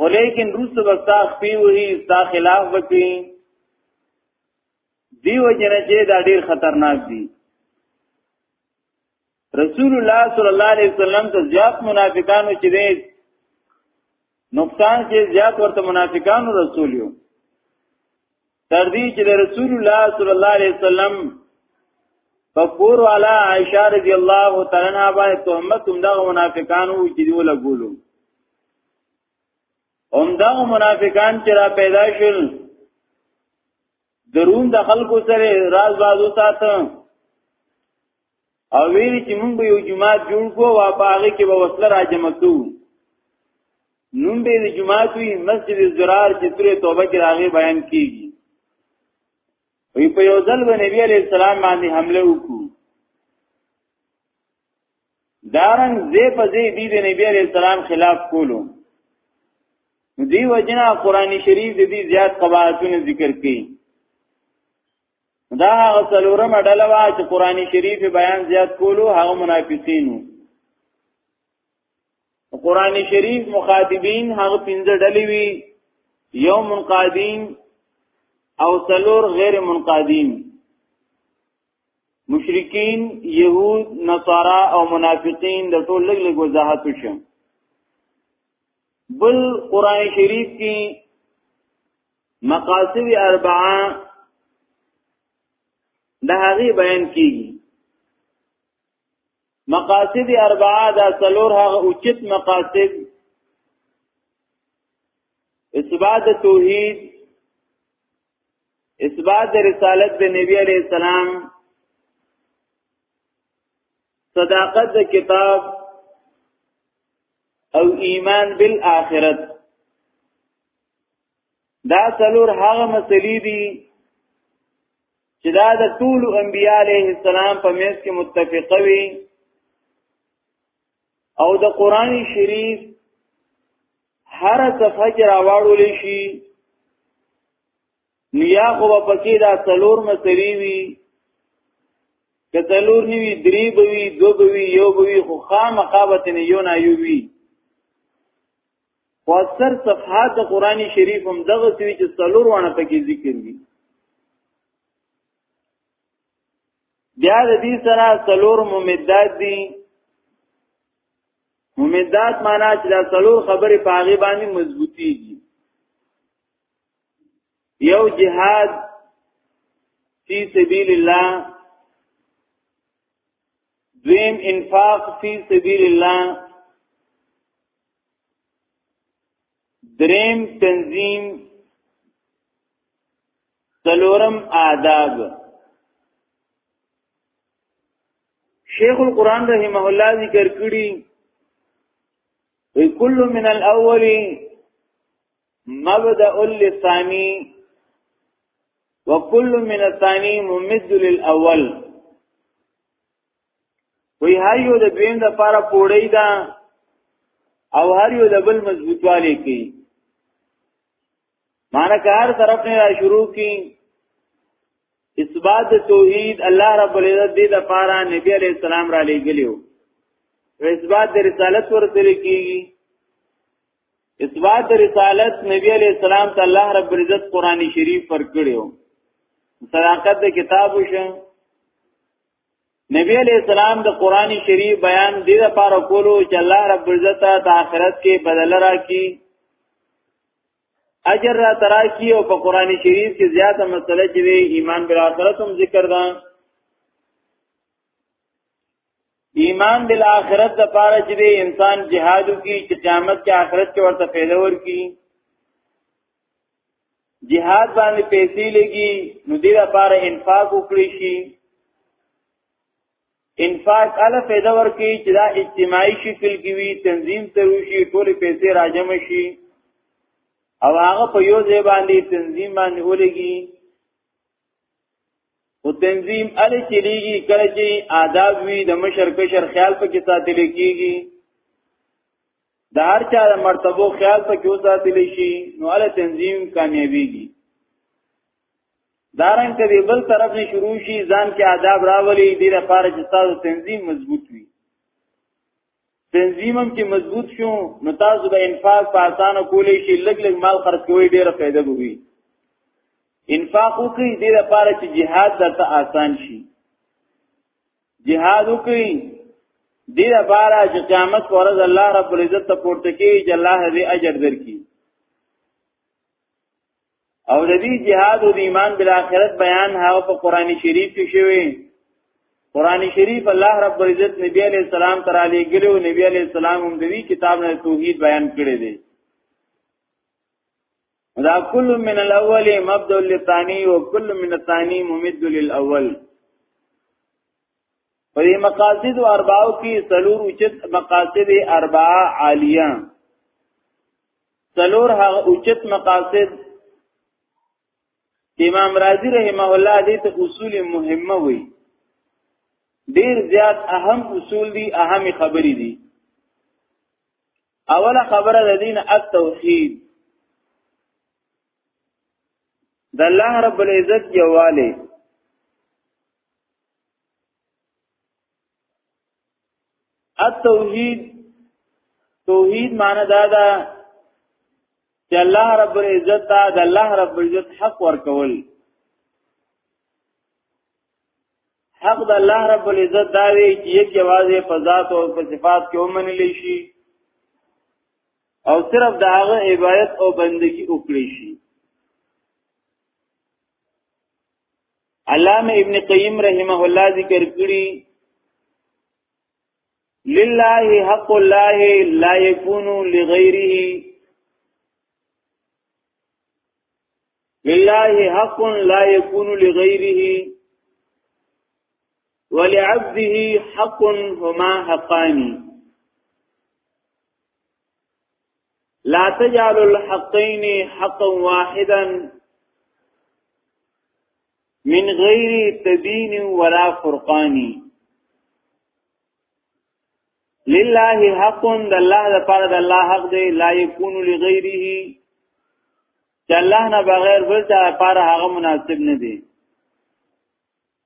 خو لیکن روس بستا خپي وهي ستا خلاف وکړي دیو جنہ چې دا ډیر خطرناک دي رسول الله صلی الله علیه وسلم ته زیات منافقانو چې دې نقصان کې زیات ورته منافقانو رسول یو تر دې چې رسول الله صلی الله علیه وسلم په کور والا عائشہ رضی الله تعالی عنها باندې تهمت هم دغه منافقانو چې دی ولګولو هم دغه منافقان چې را پیدا شول درون د خلکو سره راز بازو ساتم او ویل چې موږ به یو جماعت جوړ کو او په هغه کې به وسله راجمع کوو نوم به د جماعت وی مسجد زرار چې سورې توبه کې راغی بیان کیږي وی په یو ځل به نبی علی السلام باندې حمله وکړو دارنګ زی په زی دی د نبی علیہ السلام خلاف کولو دی وجنا قران شریف د دې زیات قواعدونه ذکر کړي دا هغه څلورمه ډله وا چې قران شریف بیان زیات کولو هغه منافقینو قران شریف مخاطبین هغه پنځه ډلې وی یو منقادین او څلور غیر منقادین مشرکین یهود نصارا او منافقین د ټول لګ لګ وضاحت وشو بل قران شریف کې مقاصد اربعه د هغه بیان کیږي مقاصد اربعه دا څلور هغه اوچت مقاصد اثبات توحید اثبات د رسالت د نبی علی السلام صداقت د کتاب او ایمان بالآخرت دا څلور هغه مسلې دي چې دا د ټول انبیاء علیه السلام په منځ کې متفقه وي او د قران شریف هر صفحه کې راوړول شي نیا خو په کې دا څلور مسری وي که څلور نیوي درې بوي دو بوي یو بوي خو خامخابت نه یو نه یو وي خو اکثر صفحات قرآن شریف هم دغه سوي چې څلور وانه پکې ذکر دي بیا د دې سره څلور ممدات دي ممدات معنا چې دا څلور خبرې په هغه باندې مضبوطی دي یو جهاد فی سبیل الله دویم انفاق فی سبیل الله دریم تنظیم سلورم آداب شیخ القران رحمه الله ذکر کړی وی کل من الاول مبدا للثاني وكل من الثاني ممد للاول وی هر یو د دویم د پاره پوړی دا او هر یو د بل مضبوطوالی کوي معنی کار طرف نه را شروع کی اثبات توحید الله رب العزت دې د پاره نبی علی السلام را لېګلیو اثبات د رسالت ورته کیږي اثبات رسالت نبی علیہ السلام ته الله رب العزت قران شریف پر کړیو صداقت د کتاب وشه نبی علیہ السلام د قران شریف بیان دې لپاره کولو چې الله رب العزت د آخرت کې بدل راکړي اجر را تراشی او په قران شریف کې زیاته مسله چې ایمان بالآخرت هم ذکر ده ایمان بالآخرت د پاره چې انسان جهادو کې چې قیامت کې آخرت کې ورته پیدا ورکی جهاد باندې پیسې لګي نو دې لپاره انفاق وکړي شي انفاق اله پیدا ورکی چې دا اجتماعي شکل کې وي تنظیم تروشي ټول پیسې راجم شي او هغه په یو ځای باندې تنظیم باندې ولګي او تنظیم ال چلیږي کله چې آداب وي د مشر کشر خیال په کې ساتل کیږي د هر چا د مرتبو خیال په کې ساتل شي نو ال تنظیم کامیابیږي دارنګ کدی بل طرف نه شروع شي ځان کې آداب راولي د لپاره چې تاسو تنظیم مضبوط وي تنظیمم کې مضبوط شو نو تاسو به انفاق په اسانه کولې شي لګ لګ مال خرج کوي ډیره فائدہ به وي انفاق وکړي د لپاره چې jihad درته آسان شي jihad وکړي د لپاره چې قیامت پر ورځ الله رب العزت ته پورته کیږي چې الله دې اجر درکړي او د دې جهاد او د ایمان بل آخرت بیان هغه په قران شریف کې شوی قران شریف الله رب العزت نبی علی السلام تر علی ګلو نبی علی السلام هم دوی کتاب نه توحید بیان کړی دی دا کل من الاول مبدا للثانی وکل من الثانی ممد للاول په دې مقاصد او ارباو کې څلور اوچت مقاصد اربعه عالیه څلور هغه اوچت مقاصد امام رازی رحمه الله دې ته اصول مهمه وي ډیر زیات اهم اصول دي اهم خبرې دي اوله خبره د دین التوحید د الله رب العزت یواله التوحید توحید معنی دا ده چې الله رب العزت دا د الله رب العزت حق ورکول حق د الله رب العزت دا دی چې یک یوازې په ذات او په صفات کې ومنل شي او صرف د هغه عبادت او بندگی وکړي شي علامه ابن قیم رحمه الله ذکر کړی لله حق الله لا يكون لغيره لله حق لا يكون لغيره ولعبده حق هما حقان لا تجعل الحقين حقا واحدا من غیر تبین ولا فرقانی لله حق د الله د پاره د الله حق دی لا یکون لغیره چې الله نه بغیر بل ته لپاره هغه مناسب نه دی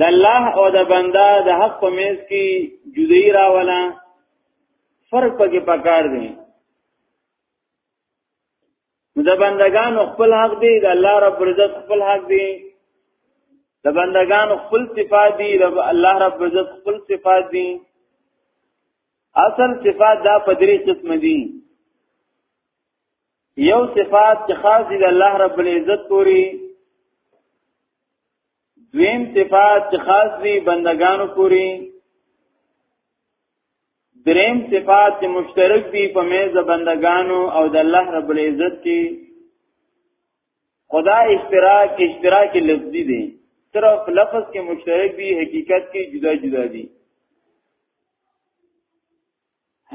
د الله او د بنده د حق په میز کې جدي راولا فرق پکې پکار دی د بندگان خپل حق دی د الله رب عزت خپل حق دی د بندگان خپل صفات دی رب الله رب عزت خپل صفات دی اصل صفات دا په درې قسم دي یو صفات چې خاص دی د الله رب العزت پوری دویم صفات چې خاص دي بندگانو پوری دریم صفات چې مشترک دي په میز بندگانو او د الله رب العزت کې خدا اشتراک اشتراک لفظي دي صرف لفظ کې مشترک دي حقیقت کې جدا جدا دي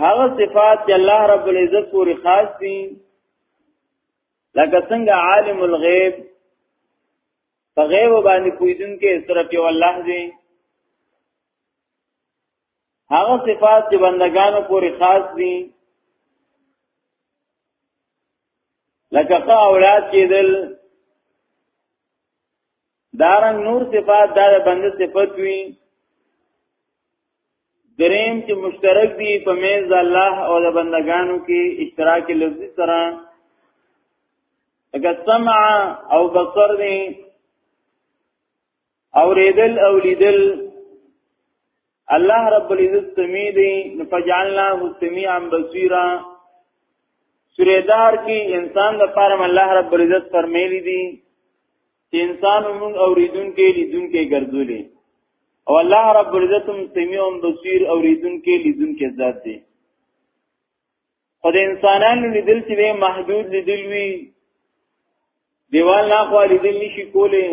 هغه صفات چې الله رب العزت پوری خاص دي لکه څنګه عالم الغیب په غیب باندې پویدون کې صرف یو الله دی هغه صفات چې بندگانو پورې خاص دي لکه ښه اولاد کېدل دارنګ نور صفات دا بند صفت وي دریم چې مشترک دی په میز الله او د بندگانو کې اشتراک لفظي سره اګه سمع او بصر دی او ریدل او لیدل الله رب العزت سمیع دی فجعلنا سمیعا بصیرا سوره دار کې انسان د پاره الله رب العزت فرمایلی دی چې انسان موږ اوریدونکو لیدونکو ګرځولې او الله رب العزت هم سمیع او بصیر اوریدونکو لیدونکو ذات دی خو د انسانانو لیدل چې محدود لیدل وی دیوال نه خو لیدل نشي کولای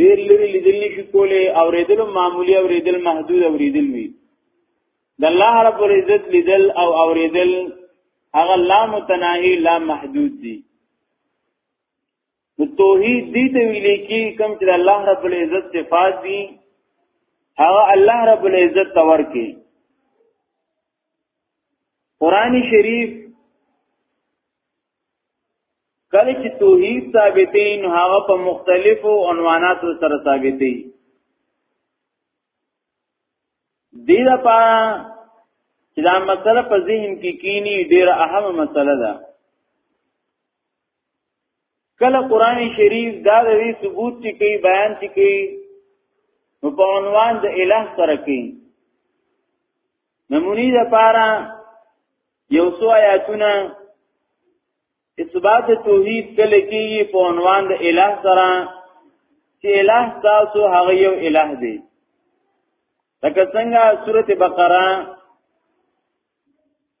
ډیر لري لیدل نشي کولای او ریدل معمولی او ریدل محدود او ریدل وی د الله رب العزت لیدل او اوریدل هغه لا متناهی لا محدود دي نو توحید دې ته ویل کی کوم چې الله رب العزت صفات دي هغه الله رب العزت تور کی قران شریف کله چې توحید ثابتې نو هغه په مختلفو عنواناتو سره ثابتې دې لپاره چې دا مسله په ذهن کې کینی ډیره اهمه مسله ده کله قران شریف دا د ثبوت چې کوي بیان چې کوي نو په عنوان د الٰه سره کوي نمونی د پاره یو څو آیاتونه اثبات توحید کله کیږي په عنوان د الٰه سره چې الٰه تاسو هغه یو الٰه دی لکه څنګه سورته بقره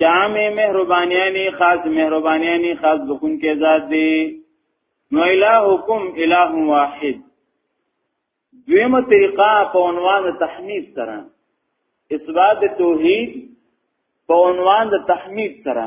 جام مهربانیانی خاص مهربانیانی خاص بخون کې ذات دی نو الہکم الہ واحد دویمه طریقه په عنوان تحنیف سره اثبات توحید په عنوان د تحنیف سره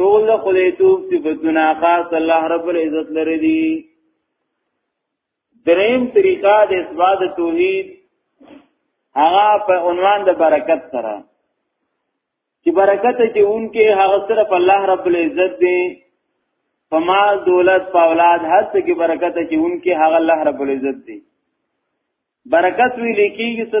ټول خدای توب صفاتونه خاص الله رب العزت لري دي دریم طریقه د اثبات توحید هغه په عنوان د برکت سره چې برکت چې اونکه هغه صرف الله رب العزت دی په مال دولت په اولاد هر څه کې برکت چې اونکه هغه الله رب العزت دی برکت وی لیکيږي څه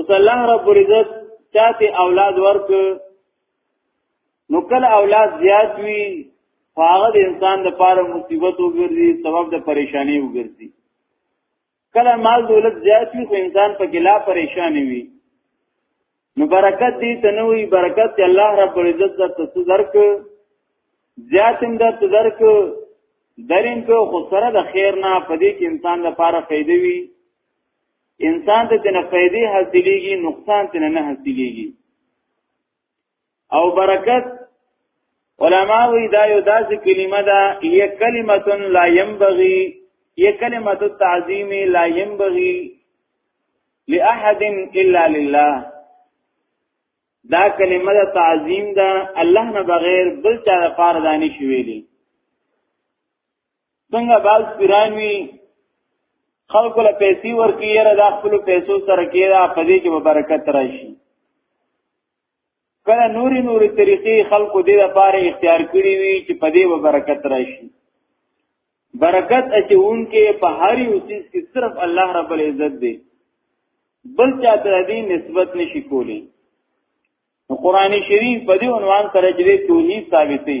اوس الله رب العزت چاته اولاد ورک نو کله اولاد زیات وی هغه د انسان د پاره مصیبت وګرځي سبب د پریشانی وګرځي کله مال دولت زیات وی خو انسان په ګلا پریشان وي نو برکت دې تنوي برکت چې الله رب العزت د تاسو درک زیاتم د تاسو درک درین کو خو سره د خیر نه پدې کې انسان لپاره فائدې وي انسان ته تنه فائدې حاصلېږي نقصان تنه نه حاصلېږي او برکت علما وی دا یو داسې کلمه ده یه کلمه لا ينبغي یه کلمه التعظیم لا ينبغي لاحد الا لله دا کلمه د تعظیم ده الله نه بغیر بل چا لپاره دانی شویلی څنګه باز پیران وی خلکو له پیسې ورکی یره د خپل پیسو سره کېدا په دې کې برکت راشي کله نوري نوري طریقې خلکو دې لپاره اختیار کړی وي چې په دې برکت راشي برکت چې اونکه په هر یو چیز کې صرف الله رب العزت دی بل چاته دې نسبت نشي کولی قرآن شریف په دې عنوان سره چې توحید ثابتې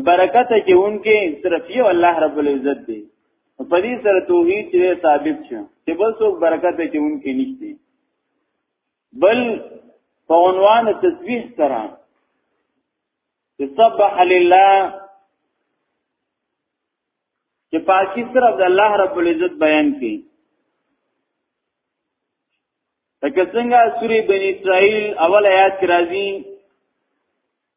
مبارکت چې اونکه صرف یو الله رب العزت دی په دې سره توحید چې ثابت شو چې بل څوک برکت کې اونکه نشته بل په عنوان تسبیح سره سبح لله چې پاکي صرف د الله رب العزت بیان کړي لکه څنګه سورې بنی اسرائیل اول آیات کې راځي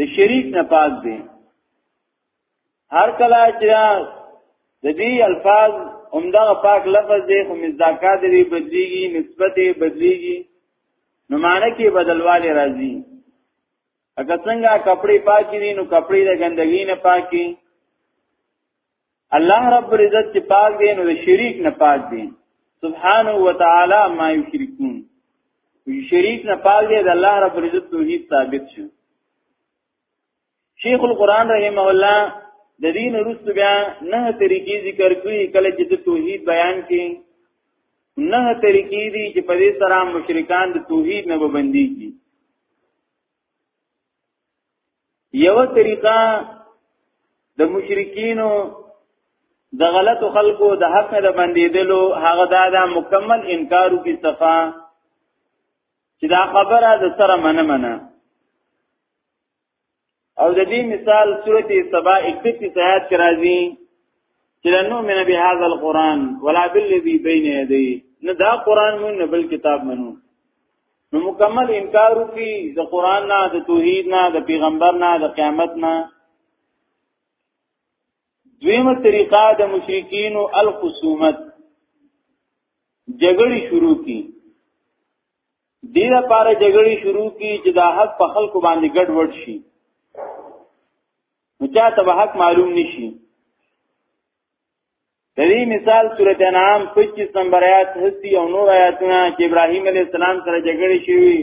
د شریک نه پاک دی هر کله چې د دې الفاظ عمدہ پاک لفظ دی خو مزداکا دی بدلیږي نسبت بدلیږي نو معنی کې بدلواله راځي اګه څنګه کپڑے پاکي دي نو کپڑے د ګندګي نه پاکي الله رب العزت چې پاک دی نو شریک نه پاک دی سبحانه وتعالى ما یشرکون شریک نه پاک دی د الله رب العزت توحید ثابت شو شیخ القران رحمه الله د دین رست بیا نه طریقې ذکر کړی کله چې د توحید بیان کړي نه طریقې دي چې په دې سره مشرکان د توحید نه وبندي کی یو طریقه د مشرکینو د غلط خلکو د حق نه بندیدلو هغه دا د مکمل انکارو کی صفه چې دا خبره د سره منه منه او د دې مثال سورته سبا 31 آیات کې راځي چې لنو من به هذا القران ولا بالذي بين يديه نه دا قران مون نه بل کتاب منو نو مکمل انکار وکي د قران نه د توحید نه د پیغمبر نه د قیامت نه دویمه طریقه د مشرکین او الخصومت جګړې شروع کی دې لپاره جګړې شروع کی چې دا حق په خلکو باندې ګډ وډ شي نو چاته به حق معلوم نشي د دې مثال سورۃ انعام 25 نمبر آیات هستی او نور آیاتونه چې ابراهیم علی السلام سره جګړه شوی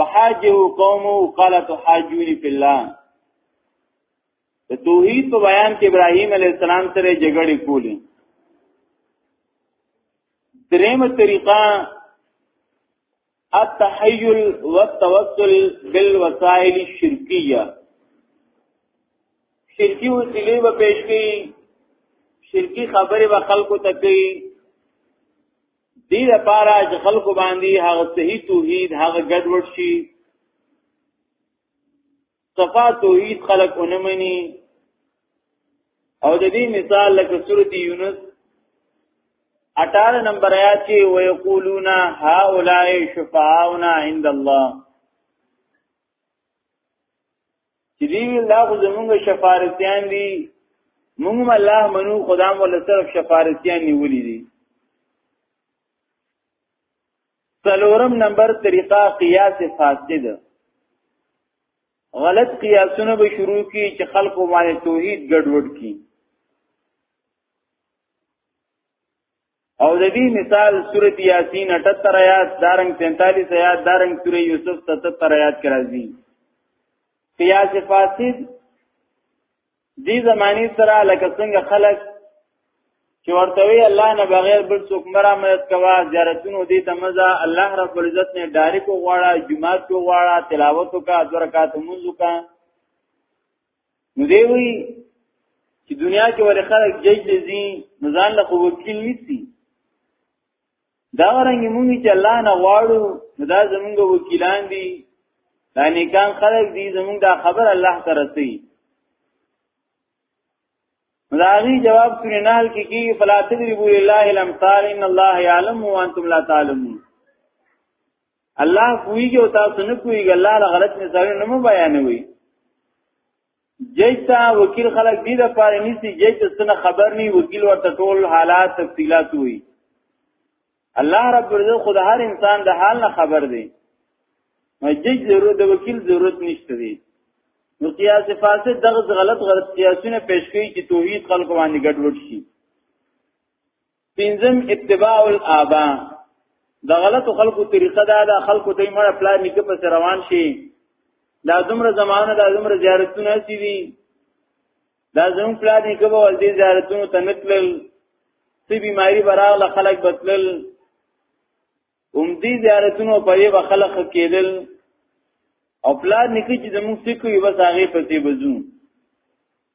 وحاجه قومه قال تحاجوني في الله د توحید په بیان کې ابراهیم علی السلام سره جګړه کوله درېمه طریقه التحیل والتوسل بالوسائل الشرکیه شرکی وسیله به پیش کی شرکی خبره به خلکو ته کوي دې لپاره چې خلکو باندې هغه صحیح توحید هغه ګډوډ شي صفات توحید خلق اونمنی او د دې مثال لکه سورته یونس 18 نمبر آیات کې ويقولون هؤلاء شفاعنا عند الله چې دی الله خو زمونږ شفارتيان دي موږ الله منو خدام ول طرف شفارتيان نیولې دي څلورم نمبر طریقه قیاس فاسد غلط قیاسونه به شروع کی چې خلکو باندې توحید ګډوډ کی او د دې مثال سورۃ یاسین 78 آیات دارنګ 43 آیات دارنګ سورۃ یوسف 77 آیات کې راځي قیاس فاسد دې زمانی سره لکه څنګه خلک چې ورته وی الله نه بغیر بل څوک مرا مدد کوا زیارتونو دې ته مزه الله رب العزت نه ډایرک غواړه جمعات کو غواړه تلاوت کا درکات منځ کا نو دی وی چې دنیا کې ور خلک جج دي نزان له وکیل نسی دا رنګ موږ چې الله نه غواړو دا زمونږ وکیلان دي دا نیکان خلق دي زمونږ دا خبر الله ته رسي مداغي جواب سورې نحل کې کی فلا تدربوا لله الامثال ان الله يعلم وانتم لا تعلمون الله کویږي او تاسو نه کویږي الله له غلط مثالونه نه بیانوي جیش ته وکیل خلک دې د پاره نيسي جیش څخه خبر ني وکیل ورته ټول حالات تفصيلات وي الله رب عزت خود هر انسان د حال نه خبر دی نو جیش ضرورت د وکیل ضرورت نشته دی نو قیاس فاسد دغه غلط غلط قیاسونه پیش کوي چې توحید خلق باندې ګډوډ شي پنځم اتباع الابا د غلط خلکو طریقه دا ده خلکو دوی مړه پلان نکه پس روان شي دا دومره زمانه دا دومره زیارتونه سي دي دا زموږ پلان نکه به ولدي زیارتونو ته نتلل سی بیماری براغله خلک بتلل هم دې زیارتونو په یو خلک کېدل او پلان نکه چې زموږ سکو یو بس هغه پسې بزو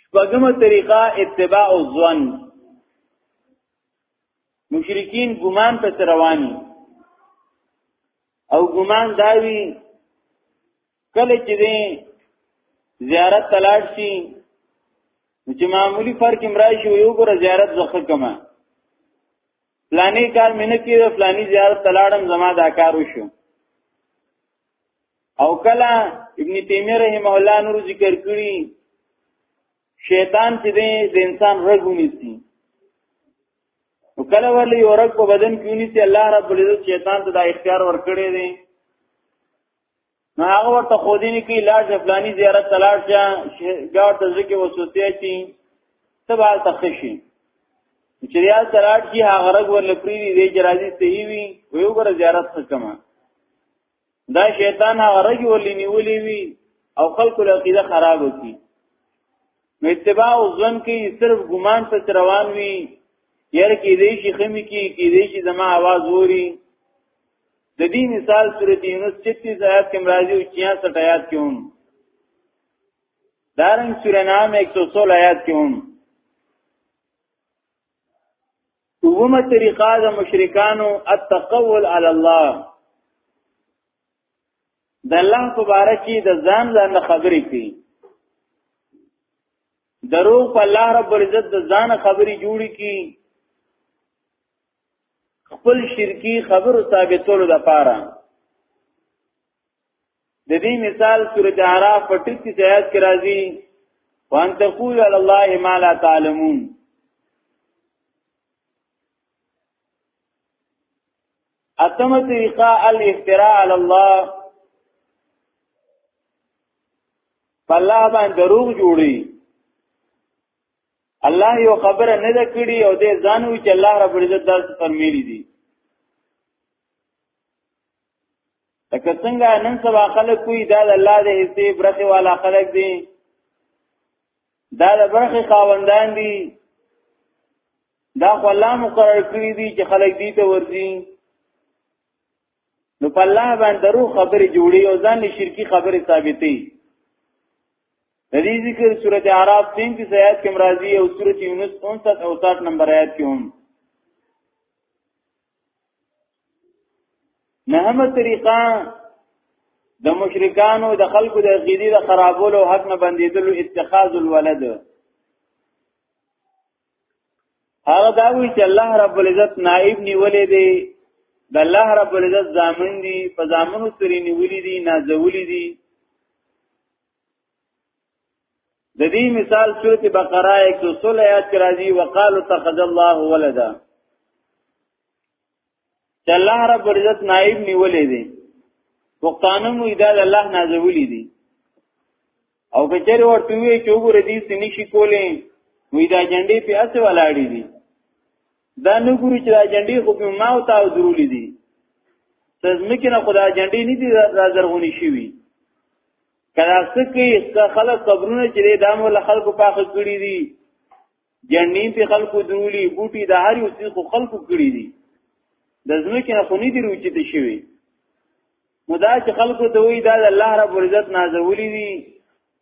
شپږمه طریقه اتباع الظن مشرکین ګمان په رواني او ګمان داوی کله چې دی زیارت تلاش شي چې معمولی فرق امرای شي یو ګره زیارت زخه کما فلانی کار مینه کړی فلانی زیارت تلاړم زما دا کار وشو او کله ابن تیمیه رحمه الله نور ذکر کړی شیطان چې دی د انسان رګ ونیسي نو کله ورلې یو رګ په بدن کې ونیسي الله رب العزت شیطان ته دا اختیار ورکړی دی نو هغه ورته خودینی کې لاړ ځفلانی زیارت تلاړ شه ګاو ته ځکه وسوتیا چی تبع تخشی چې ریال تلاړ کی هغه رګ ورلې پری دی جرازی صحیح وی ویو ګره زیارت څخه دا شیطان هغه رګ ولې نیولې وي او خلکو له عقیده خراب کی نو اتباع او ځن کې صرف ګمان څخه روان وي ير کې دې شي خمي کې کې دې شي زما आवाज ووري د دې مثال سورته یونس 36 آیات کې مرাজি او 66 آیات کې هم دارنګ سورنام 116 آیات کې هم دومه طریقه د مشرکانو التقول علی الله د الله په باره کې د ځان ځان خبرې کوي دروغ په الله رب العزت د ځان خبرې جوړي کی خپل شرکی خبرو ثابتولو د پاره د دې مثال سورته اعراف په 33 آیات کې راځي وان تقول علی الله ما لا تعلمون اتم طریقه الافتراء علی الله الله باندې دروغ جوړي الله یو خبره نه ده کړی او دې ځانوي چې الله رب عزت داسې فرمایلی دي لکه څنګه نن سبا خلک کوی دا د الله د حصے برخه والا خلک دي دا د برخه خاوندان دي دا خو الله مقرر کړی دي چې خلک دي ته ورځي نو په الله باندې درو خبره جوړي او ځان شرکی خبره ثابتې ندی ذکر سورت عراب 33 آیات کې مرাজি او سورت یونس 59 او 60 نمبر آیات کې هم نهمه طریقه د مشرکانو د خلکو د عقیدې د خرابولو حق نه بندیدلو اتخاذ الولد هغه دا وی چې الله رب العزت نائب نیولې دی د الله رب العزت ځامن دي په ځامنو سره نیولې دي نازولې دي د دې مثال سورته بقره 116 آیات کې راځي وقالو تخذ الله ولدا چې الله رب عزت نائب نیولې دي پښتانه مو دا الله نازولې دي او کچر ورته وی چې وګوره دې سني شي کولې وې دا جنډې په اسه ولاړې دي دا نو ګورو چې دا جنډې خو په ما او تا درولې دي تزمکه نه خدای جنډې نه دي را زرغونی شي وي کله څه کې خلک قبرونه چې دا مو له خلکو پاخه کړی دي جنین په خلکو درولی بوټي د هر یو څه خو خلکو کړی دي د ځمکې نه خونی دی روچې ته شوی نو دا چې خلکو ته وی دا د الله رب العزت نازولی دي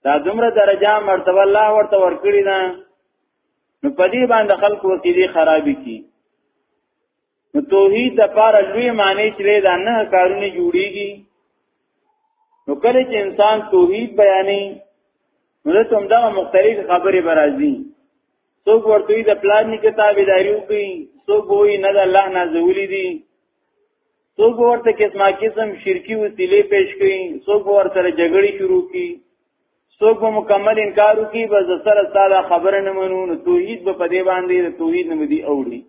دا دومره درجه مرتبه الله ورته ورکړی نه نو پدی باندې خلکو کې دي خرابې کی نو توحید د پاره لوی معنی چې دا نه کارونه جوړیږي نو کله چې انسان توحید بیانې نو ته هم دا مختلف خبرې برازي څوک ورته د پلان نه کتاب اداري کوي څوک وایي نه د الله نازولې دي څوک ورته قسمه قسم شرکی وسیلې پیش کوي څوک ورته جګړې شروع کوي څوک به مکمل انکار وکي به سره ساده خبره نه منو نو توحید به په دې باندې توحید نه مدي اوړي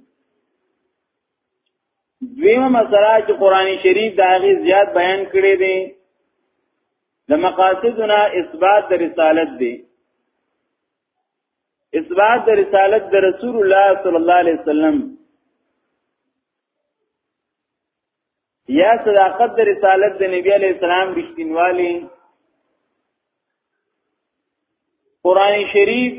دویمه مسله چې قران شریف دا غي زیات بیان کړي دي د مقاصدنا اثبات د رسالت دی اثبات د رسالت د رسول الله صلی الله علیه وسلم یا صداقت د رسالت د نبی علی السلام رښتینوالی قران شریف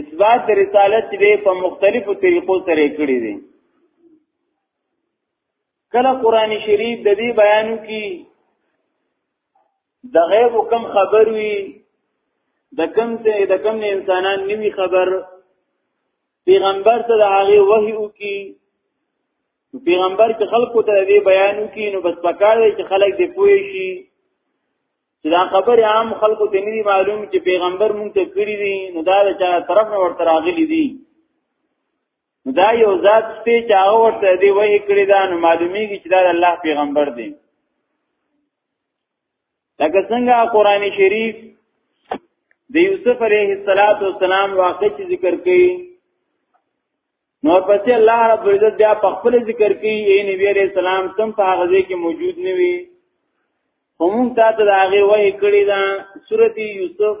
اثبات د رسالت دی په مختلفو طریقو سره کړی دی کله قران شریف د دې بیانو کې د غیب کم خبر وی د کم ته د کم نه انسانان نیوی خبر پیغمبر ته د هغه وحی او کی پیغمبر چې خلکو ته دی بیان کی نو بس پکار دی چې خلک دی پوه شي چې دا خبر عام خلکو ته نه معلوم چې پیغمبر مونږ ته کړی دی نو دا د چا طرف نه ورته راغلی دی نو دا یو ذات ته چې هغه ورته دی وحی کړی دا نو معلومیږي چې دا الله پیغمبر دی لکه څنګه قران شریف د یوسف علیه السلام واقع چې ذکر کړي نو پسې الله رب العزت بیا په خپل ذکر کې ای نبی علیہ السلام تم په هغه ځای کې موجود نه وي هم تا ته د هغه وحی کړی دا سورته یوسف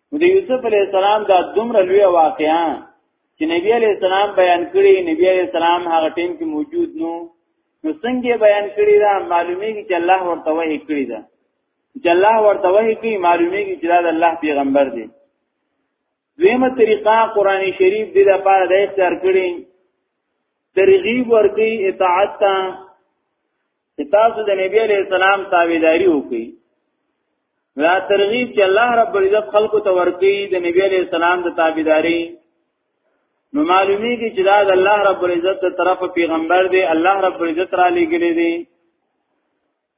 نو د یوسف علی السلام دا دومره لوی واقعا چې نبی علی السلام بیان کړي نبی علی السلام هغه ټیم کې موجود نو نو څنګه بیان کړي دا معلومیږي چې الله ورته وحی کړی دا چې الله ورته وحی کوي معلومیږي چې دا د الله پیغمبر دی دویمه طریقه قران شریف د لپاره د اختیار کړي ترغیب ورکی اطاعت ته چې تاسو د نبی علیہ السلام تابعداري وکړئ دا ترغیب چې الله رب العزت خلقو ته ورکړي د نبی علیہ السلام د تابعداري نو معلومی کی چې دا د الله رب العزت تر طرف پیغمبر دی الله رب العزت را لګلې دی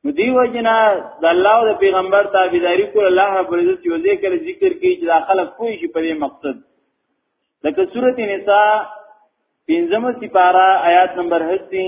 نو دی وجنا د الله او د پیغمبر تابعداري کول الله رب العزت یو ذکر ذکر کی چې داخله کوی شي په دې مقصد لکه سورته نساء پنځمه سپاره آیات نمبر 80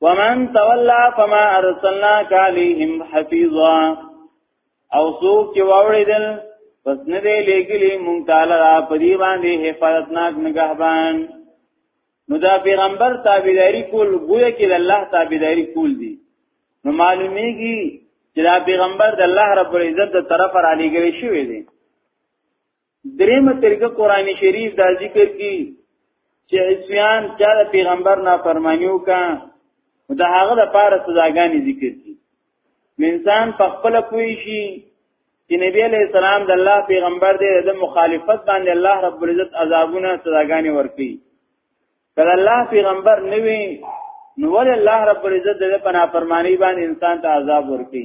ومن تولى فما ارسلناك عليهم حفيظا او څوک چې واوړېدل پس نه دی لګلی مونږ تعالی را پدی باندې حفاظتناک نگهبان نو دا پیغمبر تابعداري کول ګویا کې د الله تابعداري کول دي نو معلومیږي چې دا پیغمبر د الله رب العزت د طرف را لګلی شوی دی دریمه طریقه قران شریف دا ذکر کی چې عصیان چا د پیغمبر نافرمانی وکا دا هغه د پاره سزاګانی ذکر کی انسان په خپل کوی شي چې نبی علی السلام د الله پیغمبر دی د مخالفت باندې الله رب العزت عذابونه سزاګانی ورکي کله الله پیغمبر نوی نو ول الله رب العزت د پنافرمانی باندې انسان ته عذاب ورکي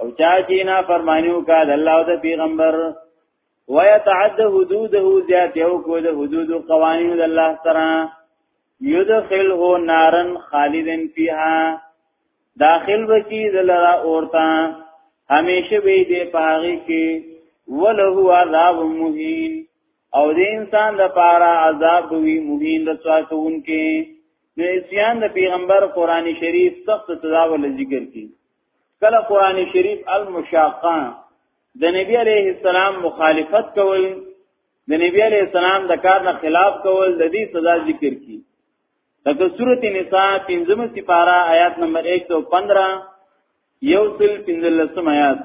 او چا چې نه فرمانیو کا د الله او د پیغمبر ويتعد حدوده زیات یو کو د حدود قوانین د الله سره یدخله نارن خالدن فیها داخل وکي دلرا اورتا همیشه به دې پاغي کې وله عذاب مهین او د انسان د پاره عذاب وی مهین رسوا کون کې د اسیان د پیغمبر قران شریف سخت سزا ول ذکر کی کله قران شریف المشاقه د نبی علیه السلام مخالفت کول د نبی علیه السلام د کار نه خلاف کول د دې سزا ذکر کی لکه سورته نساء پنځمه سپاره آیات نمبر 115 یو سل پنځلسم آیات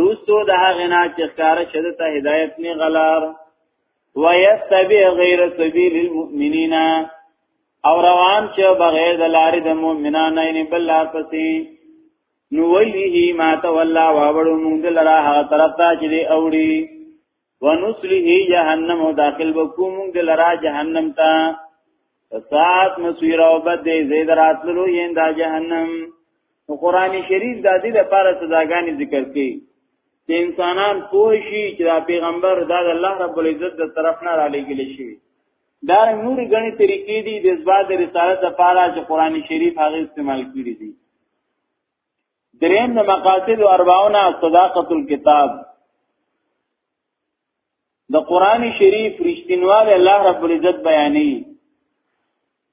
روستو د هغه نه چې ښکار شد ته هدایت نه غلار ويتبع غیر سبیل المؤمنین او روان چې بغیر د لارې د مؤمنانو نه بل لار پسې نو ولیه ما تولا واوړو موږ لرا هغه طرف ته چې اوړي ونسله جهنم او داخل وکوم دلرا جهنم تا فساد مسویر او بد دی زید راتلو یین دا جهنم نو قران شریف د دې لپاره سزاګانی ذکر کړي چې انسانان پوه شي چې دا پیغمبر دا د الله رب العزت د طرف نه را لېږل شي دا نور غني طریقې دي د ځواب رسالت لپاره چې قران شریف هغه استعمال کړی دي دریم د مقاصد اربعونه صداقت الكتاب د قران شریف رښتینواله الله رب العزت بیانې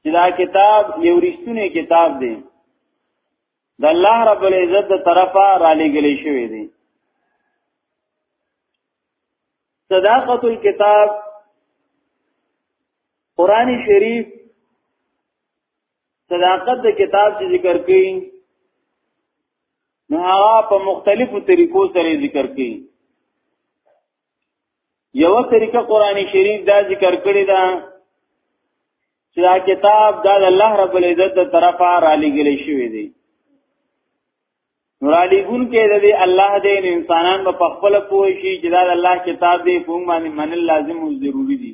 چې دا کتاب یو رښتونی کتاب دی د الله رب العزت د طرفه را لګل شوی دی صداقت الكتاب قران شریف صداقت د کتاب چې ذکر کړي نو هغه په مختلفو طریقو سره ذکر کړي یو طریقه قرآنی شریف دا ذکر کړی دا چې دا کتاب دا د الله رب العزت تر طرفه را لګل شوی دی نور علی ګون کې د دې الله دې انسانان په خپل پوه شي چې دا د الله کتاب دې کوم باندې من لازم او ضروری دي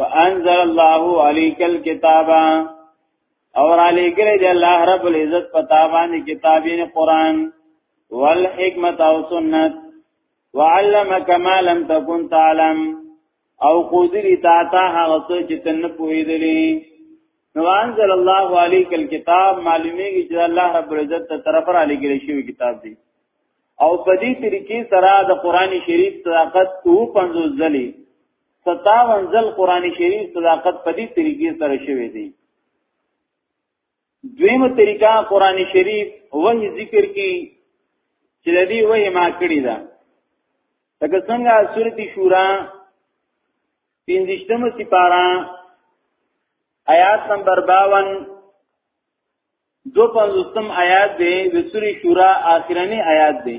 وانزل الله عليك الكتاب اور علی گره دی الله رب العزت پتا باندې کتابین قران والحکمت او سنت وعلمك ما لم تكن تعلم او خوذری تا تا هغه څه چې تن پوهیدلی نو انزل الله عليك الكتاب معلومیږي چې الله رب العزت تر طرف را لګل شوی کتاب دی او په دې طریقې سره د قران شریف صداقت او پنځو ځلې 57 ځل قران شریف صداقت په دې طریقې سره شوی دی دویمه طریقه قران شریف وحی ذکر کی چې د دې وحی ما کړی دا لکه څنګه سورتی شورا پنځشتمه سپارا آیات نمبر 52 دو پنځوستم آیات دی د سوری شورا آخرنی آیات دی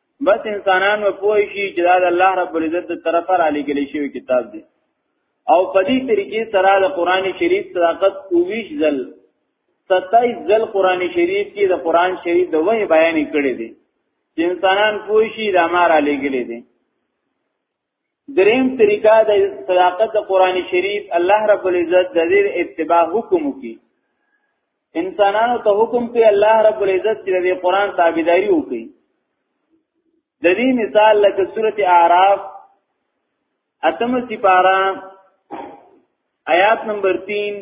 بس انسانان و پوه شي چې دا د الله رب العزت تر طرفه را لګل شوی کتاب دی او په دې طریقې سره د قران شریف صداقت 22 ځل 27 ځل قران شریف کې د قران شریف د وحی بیان کړی دی چې انسانان پوه شي دا ما را لګل دی دریم طریقه د صداقت د قران شریف الله رب العزت د دې اتباع حکم کوي انسانانو ته حکم کوي الله رب العزت چې د قران تابعداري وکړي د دې مثال لکه سورته اعراف اتم سپارا آیات نمبر 3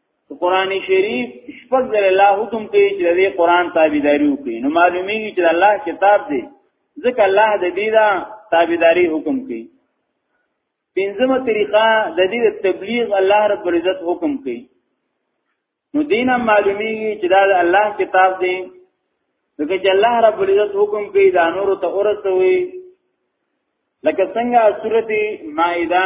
قرآن شریف شپږ ځله الله حکم کوي چې د قرآن تابعداري وکړي نو معلومیږي چې الله کتاب دی ځکه الله د دې دا تابعداري حکم کوي پنځمه طریقه د دې تبلیغ الله رب العزت حکم کوي نو دینه معلومیږي چې دا الله کتاب دی ځکه چې الله رب العزت حکم کوي دا نور ته ورسوي لکه څنګه سورته مائده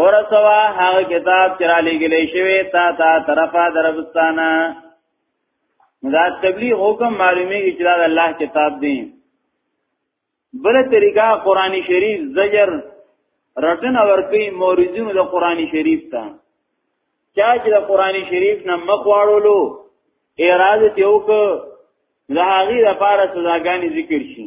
ورسوا هغه کتاب چې را لېږلې شوی تا تا طرفه دربستانه دا تبلیغ حکم معلومی چې دا الله کتاب دی بل طریقہ قرآنی شریف زجر رټن ورکی موریدونو د قرآنی شریف ته چا چې د قرآنی شریف نه مخ واړولو اراده ته وک زهاغي د پاره سزاګانی ذکر شي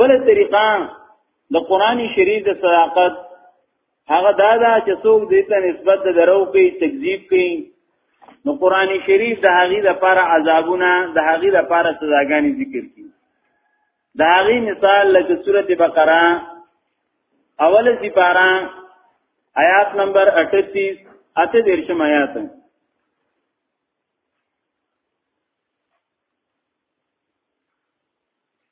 بل طریقه د قران شریف د صداقت هغه دا دا چې څوک دې ته نسبت د درو کوي تکذیب کوي نو قران شریف د هغه لپاره عذابونه د هغه لپاره سزاګانی ذکر کړي د هغه مثال لکه سورته بقره اوله سپاره آیات نمبر 38 اته دیرشم آیات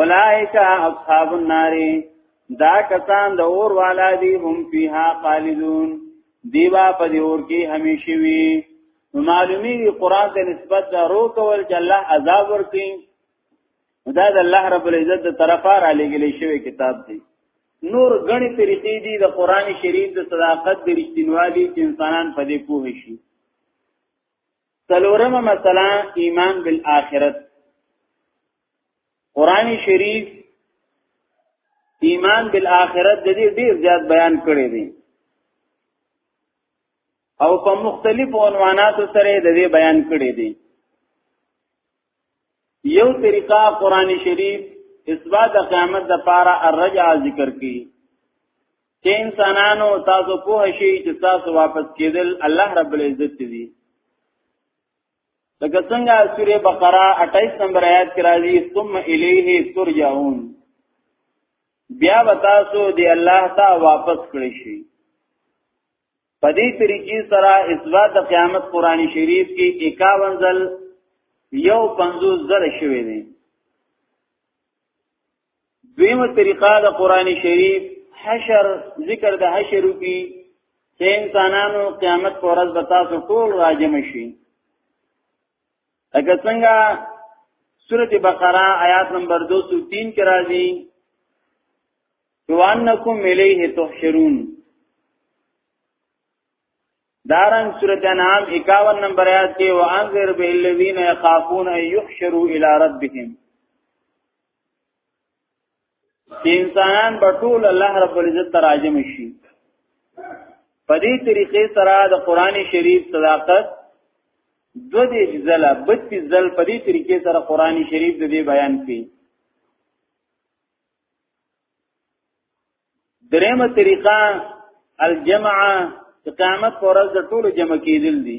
اولائک اصحاب النار دا کسان د اور والا دي هم فیها خالدون دیوا په دې اور کې همیشه وي معلومی قرآن ته نسبت دا رو کول چې الله عذاب ورکړي دا د الله رب العزت د طرفه را لګلې شوی کتاب دی نور غني طریقې دي د قران شریف د صداقت د رښتینوالي چې انسانان په دې پوه شي څلورمه مثلا ایمان بالآخرت قران شریف ایمان بالآخرت د دې ډیر زیات بیان کړی دی او په مختلفو عنواناتو سره د دې بیان کړی دی یو طریقہ قران شریف اثبات قیامت د پاره الرجع ذکر کی چې انسانانو تاسو په شي چې تاسو واپس کېدل الله رب العزت دی لکه څنګه سوره بقره 28 نمبر آیات کې راځي ثم الیه ترجعون بیا وتاسو دی الله ته واپس کړی شي په دې طریقې سره اثبات قیامت قرآنی شریف کې 51 ځل یو 50 ځل شوی دی دویمه طریقه د قران شریف حشر ذکر د حشر کی چې انسانانو قیامت پر ورځ به تاسو ټول راجم شي اګه څنګه سورته بقره آیات نمبر 203 کې راځي وانکم الیه تحشرون دارن سورت انعام 51 نمبر آیات کې وانذر بالذین یخافون ان یحشروا الی ربهم چې انسانان په ټول الله رب العزت تراجم شي په دې طریقې سره د قران شریف صداقت دو دې ځله 32 ځل په دې طریقې سره قران شریف د دې بیان کړي دریمه طریقه الجمعه قیامت پر ورځ د ټولو جمع کېدل دي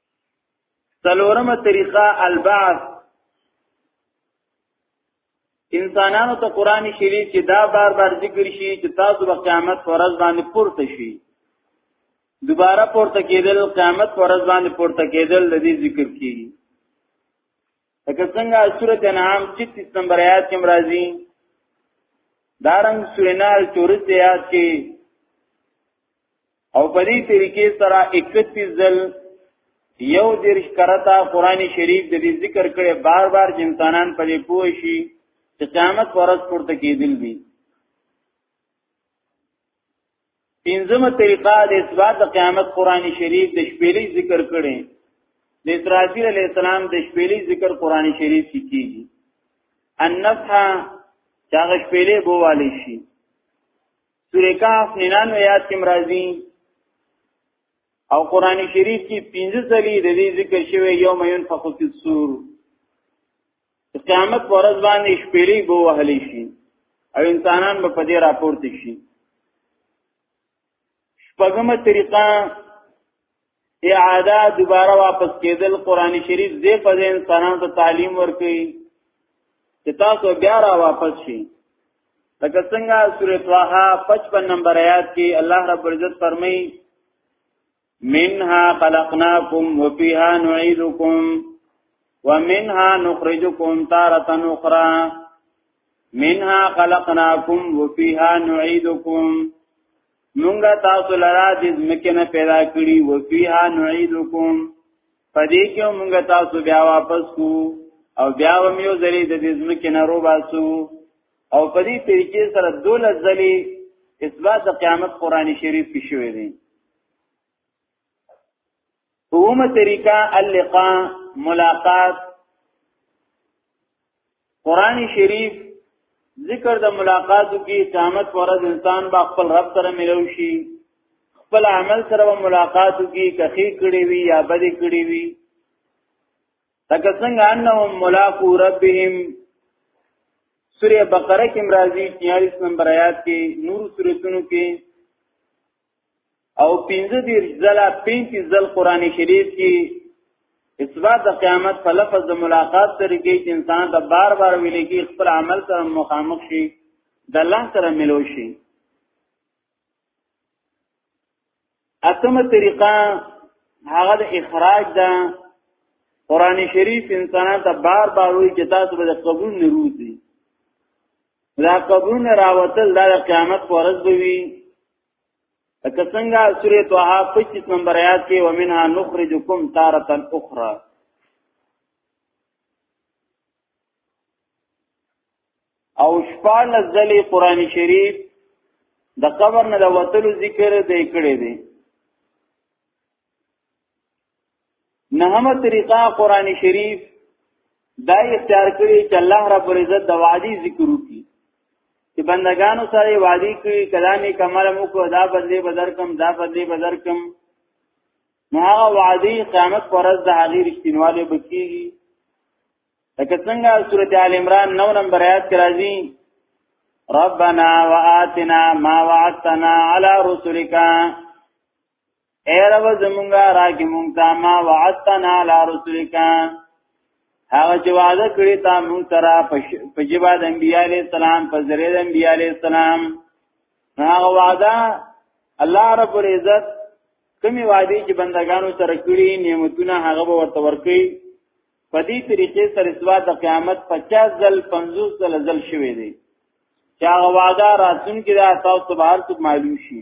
سلورمه طریقه البعث انسانانو ته قران شریف کې دا بار بار ذکر شي چې تاسو به قیامت پر ورځ باندې پورته شي دوباره پورته کېدل قیامت پر ورځ باندې پورته کېدل د دې ذکر کیږي لکه څنګه سورته انعام 33 نمبر آیات کې مرাজি دارنګ سورنال 34 آیات کې او په دې طریقې سره 31 ځل یو درش کرتا قران شریف د دې ذکر کړي بار بار جنتانان په دې پوه شي چې قیامت ورځ پورته کېدل دي پنځمه طریقه د اثبات د قیامت قران شریف د شپېلې ذکر کړي د اسرافیل علی السلام د شپېلې ذکر قران شریف کې کیږي النفح چاغ شپېلې بووالی شي سوره کهف 99 آیات کې مرাজি او قران شریف کې 15 ځلې د دې ذکر شوی یوم ينفخ فی الصور قیامت ورځ باندې شپېلې بو وهلې شي او انسانان به په دې راپورته شي شپږمه طریقه اعاده دوباره واپس کېدل قران شریف دې په انسانانو ته تعلیم ورکړي چې تاسو بیا را واپس شئ لکه څنګه سورۃ طه 55 نمبر آیات کې الله رب عزت فرمایي منها خلقناکم وفيها نعيدكم ومنها نخرجكم تارة أخرى منها خلقناكم وفيها نعيدكم مونږه تاسو لرا د ځمکې نه پیدا کړی و فیها نعیدکم پدې کې مونږه تاسو بیا واپس کو او بیا هم یو ځلې د دې ځمکې نه رو باسو او پدې طریقې سره دوله ځلې اثبات د قیامت قرآنی شریف کې شوی دی اومه طریقه اللقاء ملاقات قران شریف ذکر د ملاقاتو کې قیامت پر ورځ انسان با خپل رب سره ملو شي خپل عمل سره ملاقاتو کې کخې کړي وي یا بدې کړي وي تک څنګه انهم ملاقات ربهم سوره بقره کې مرাজি 43 نمبر آیات کې نور سورتونو کې او پنځه دیر ځله پنځه ځل قران شریف کې اثبات د قیامت په لفظ د ملاقات سره کې چې انسان د بار بار ویل کې خپل عمل سره مخامخ شي د الله سره ملو شي اتمه طریقه هغه د اخراج ده قران شریف انسانان ته بار بار وی چې تاسو به قبول نه روزي دا قبول نه راوتل دا قیامت پر ورځ به وي لکه څنګه سوره طه 25 نمبر آیات کې ومنها نخرجکم تارة اخرى او شپږ ځلې قران شریف د قبر نه د وتلو ذکر دی کړی دی نهمه طریقه قران شریف دا اختیار کړی چې الله رب العزت د وادي ذکر وکړي چې بندگانو سره وادي کړي کلامي کمال مو کو دا بدلی بدر کم دا بدلی بدر کم نو هغه وادي قیامت پر ورځ د هغه رښتینواله بکیږي لکه څنګه سورته آل عمران 9 نمبر آیات کې راځي ربنا وآتنا ما وعدتنا على رسلك اے رب زمونږه راکې مونږ ته ما وعدتنا علی رسولک هغه چې وعده کړی تا مونږ سره په جبا د انبیاء علی السلام په ذریعہ د انبیاء علی السلام هغه وعده الله رب العزت کمی وعده چې بندگانو سره کړی نعمتونه هغه به ورته ورکړي په دې طریقې سره سوا د قیامت 50 ځل 50 ځل ځل شوي دي چې هغه وعده راتلونکي د تاسو بهر څخه معلوم شي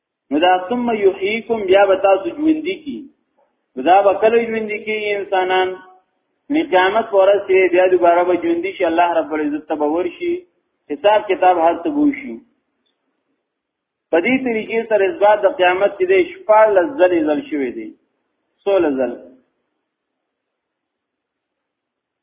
نو دا ثم یحییکم بیا به تاسو ژوند کی دا به کله ژوند کی انسانان نو قیامت پورې چې بیا دوباره به ژوند شي الله رب العزت ته باور شي حساب کتاب هر څه وو شي په دې طریقې سره اثبات د قیامت کې د شپږ لزل زل شوې دي 16 زل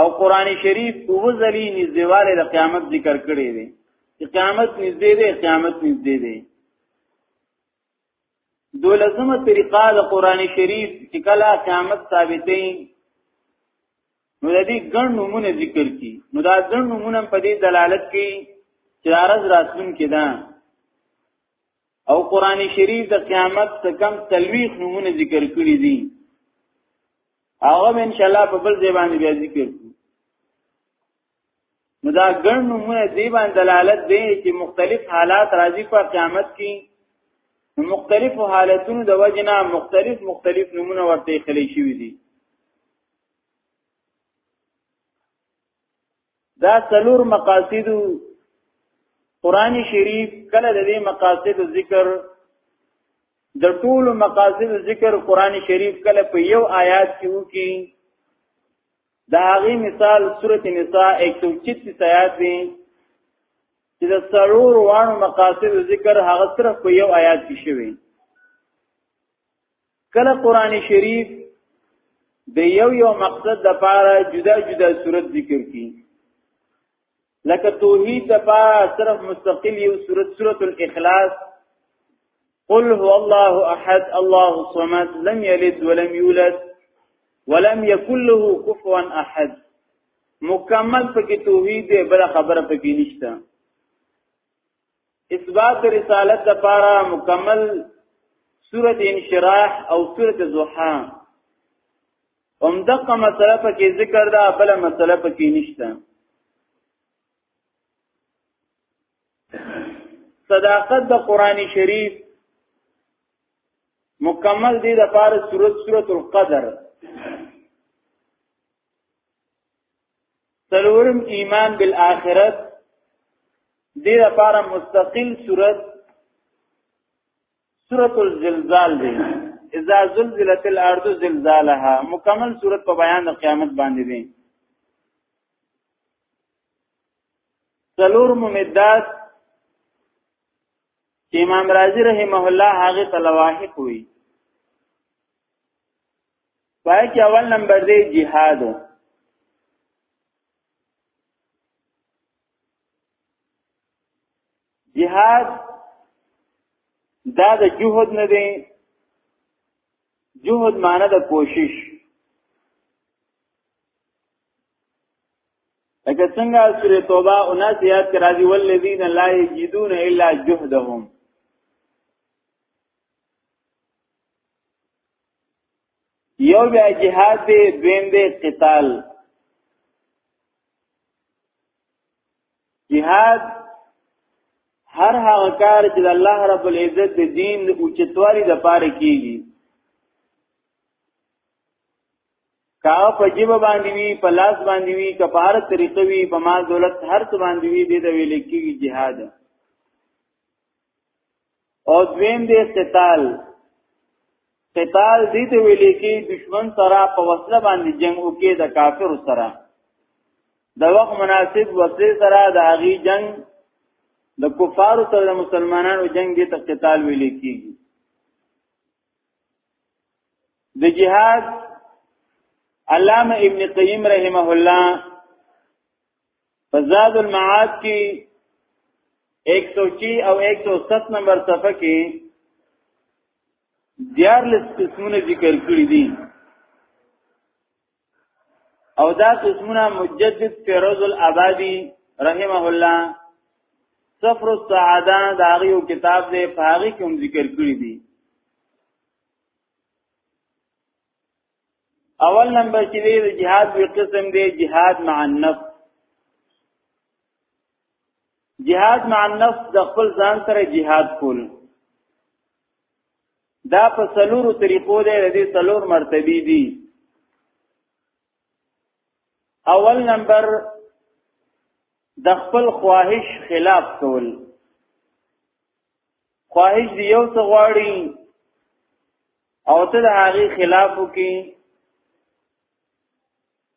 او قران شریف او ځلی نږدېواله د قیامت ذکر کړی دی چې قیامت نږدې دی قیامت نږدې دی دولسمه طریقه د قران شریف چې کله قیامت ثابتې نو د دې ګڼ نمونه ذکر کی نو دا ګڼ نمونه په دې دلالت کوي چې راز راتلون کې ده او قران شریف د قیامت څخه کم تلويخ نمونه ذکر کړی دي هغه ان شاء الله په بل ځای باندې بیا ذکر کوو نو دا ګڼ نمونه دی باندې دلالت دی چې مختلف حالات راځي په قیامت کې مختلف حالتونو د وجنه مختلف مختلف نمونه ورته خلی شوی دي دا څلور مقاصد قران شریف کله د دې مقاصد ذکر د ټول مقاصد ذکر قران شریف کله په یو آیات کې وکي دا غي مثال سوره نساء 136 آیات دی چې د څلور وانو مقاصد ذکر هغه صرف په یو آیات کې شوی کله قران شریف د یو یو مقصد د پاره جدا جدا صورت ذکر کی لکه توحید د پاره صرف مستقل یو صورت سورۃ الاخلاص قل هو الله احد الله الصمد لم يلد ولم يولد ولم يكن له كفوا احد مکمل پکې توحید دی بل خبره پکې نشته اثبات رسالت د پاره مکمل سورت انشراح او سورت زحا هم دقه مسله په کې ذکر ده بل مسله په کې نشته صداقت د قران شریف مکمل دی د پاره سورت سورت القدر سلورم ایمان بالآخرت دې لپاره مستقل صورت سورۃ الزلزال دی اذا زلزلت الارض زلزالها مکمل صورت په بیان د قیامت باندې دی سلور ممدات چې امام رازی رحمه الله هغه تلواحق وي پای کې اول نمبر دی جهاد جهاد دا د جهاد نه دی جهاد معنی د کوشش لکه څنګه سورې توبه 19 یاد کرا دی ولذین لا یجدون الا جهدهم یو بیا جهاد دی دویم دی قتال جهاد هر هغه کار چې د الله رب العزت د دین د اوچتوالي د پاره کیږي کا په جیب باندې وی په لاس باندې وی کا په هر طریقه وی په مال دولت هر څه باندې وی د ویل کیږي jihad او دویم دی قتال قتال دې ته ویل کې دشمن سره په وسله باندې جنگ وکي د کافر سره د وخت مناسب وسله سره د هغه جنگ د کفارو سره د مسلمانانو جنگ دې ته قتال ویل کېږي د جهاد علامه ابن قیم رحمه الله فزاد المعاد کی 106 او 107 نمبر صفحه کې دیار لس قسمونه ذکر کړی دي او دا قسمونه مجدد فیروز العبادی رحمه الله سفر السعاده دا غیو کتاب دی په هغه کې هم ذکر کړی دي اول نمبر چې دی د جهاد یو قسم دی جهاد مع النفس جهاد مع النفس د خپل ځان سره جهاد کول دا په سلورو طریقو دی د دې سلور مرتبه دي اول نمبر د خپل خواهش خلاف کول خواهش دی یو څه غواړي او ته د هغه خلاف وکي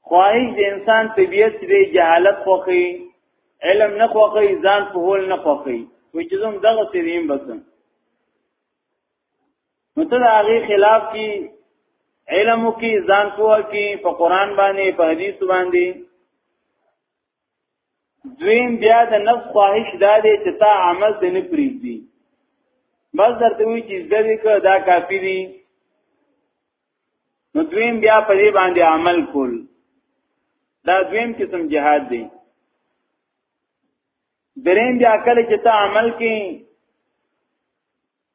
خواهش د انسان طبیعت دی جهالت خوخي علم نه خوخي ځان په هول نه خوخي وای چې زم دغه سریم بسم نو ته د هغه خلاف کی علم کی ځان پوه کی په قران باندې په حدیث باندې دویم بیا د نفس خواهش دا دی چې تا عمل دې نه پریږدي بس درته وی چې زده دې که دا کافی دی نو دویم بیا په دې باندې عمل کول دا دویم قسم جهاد دی دریم بیا کله چې تا عمل کې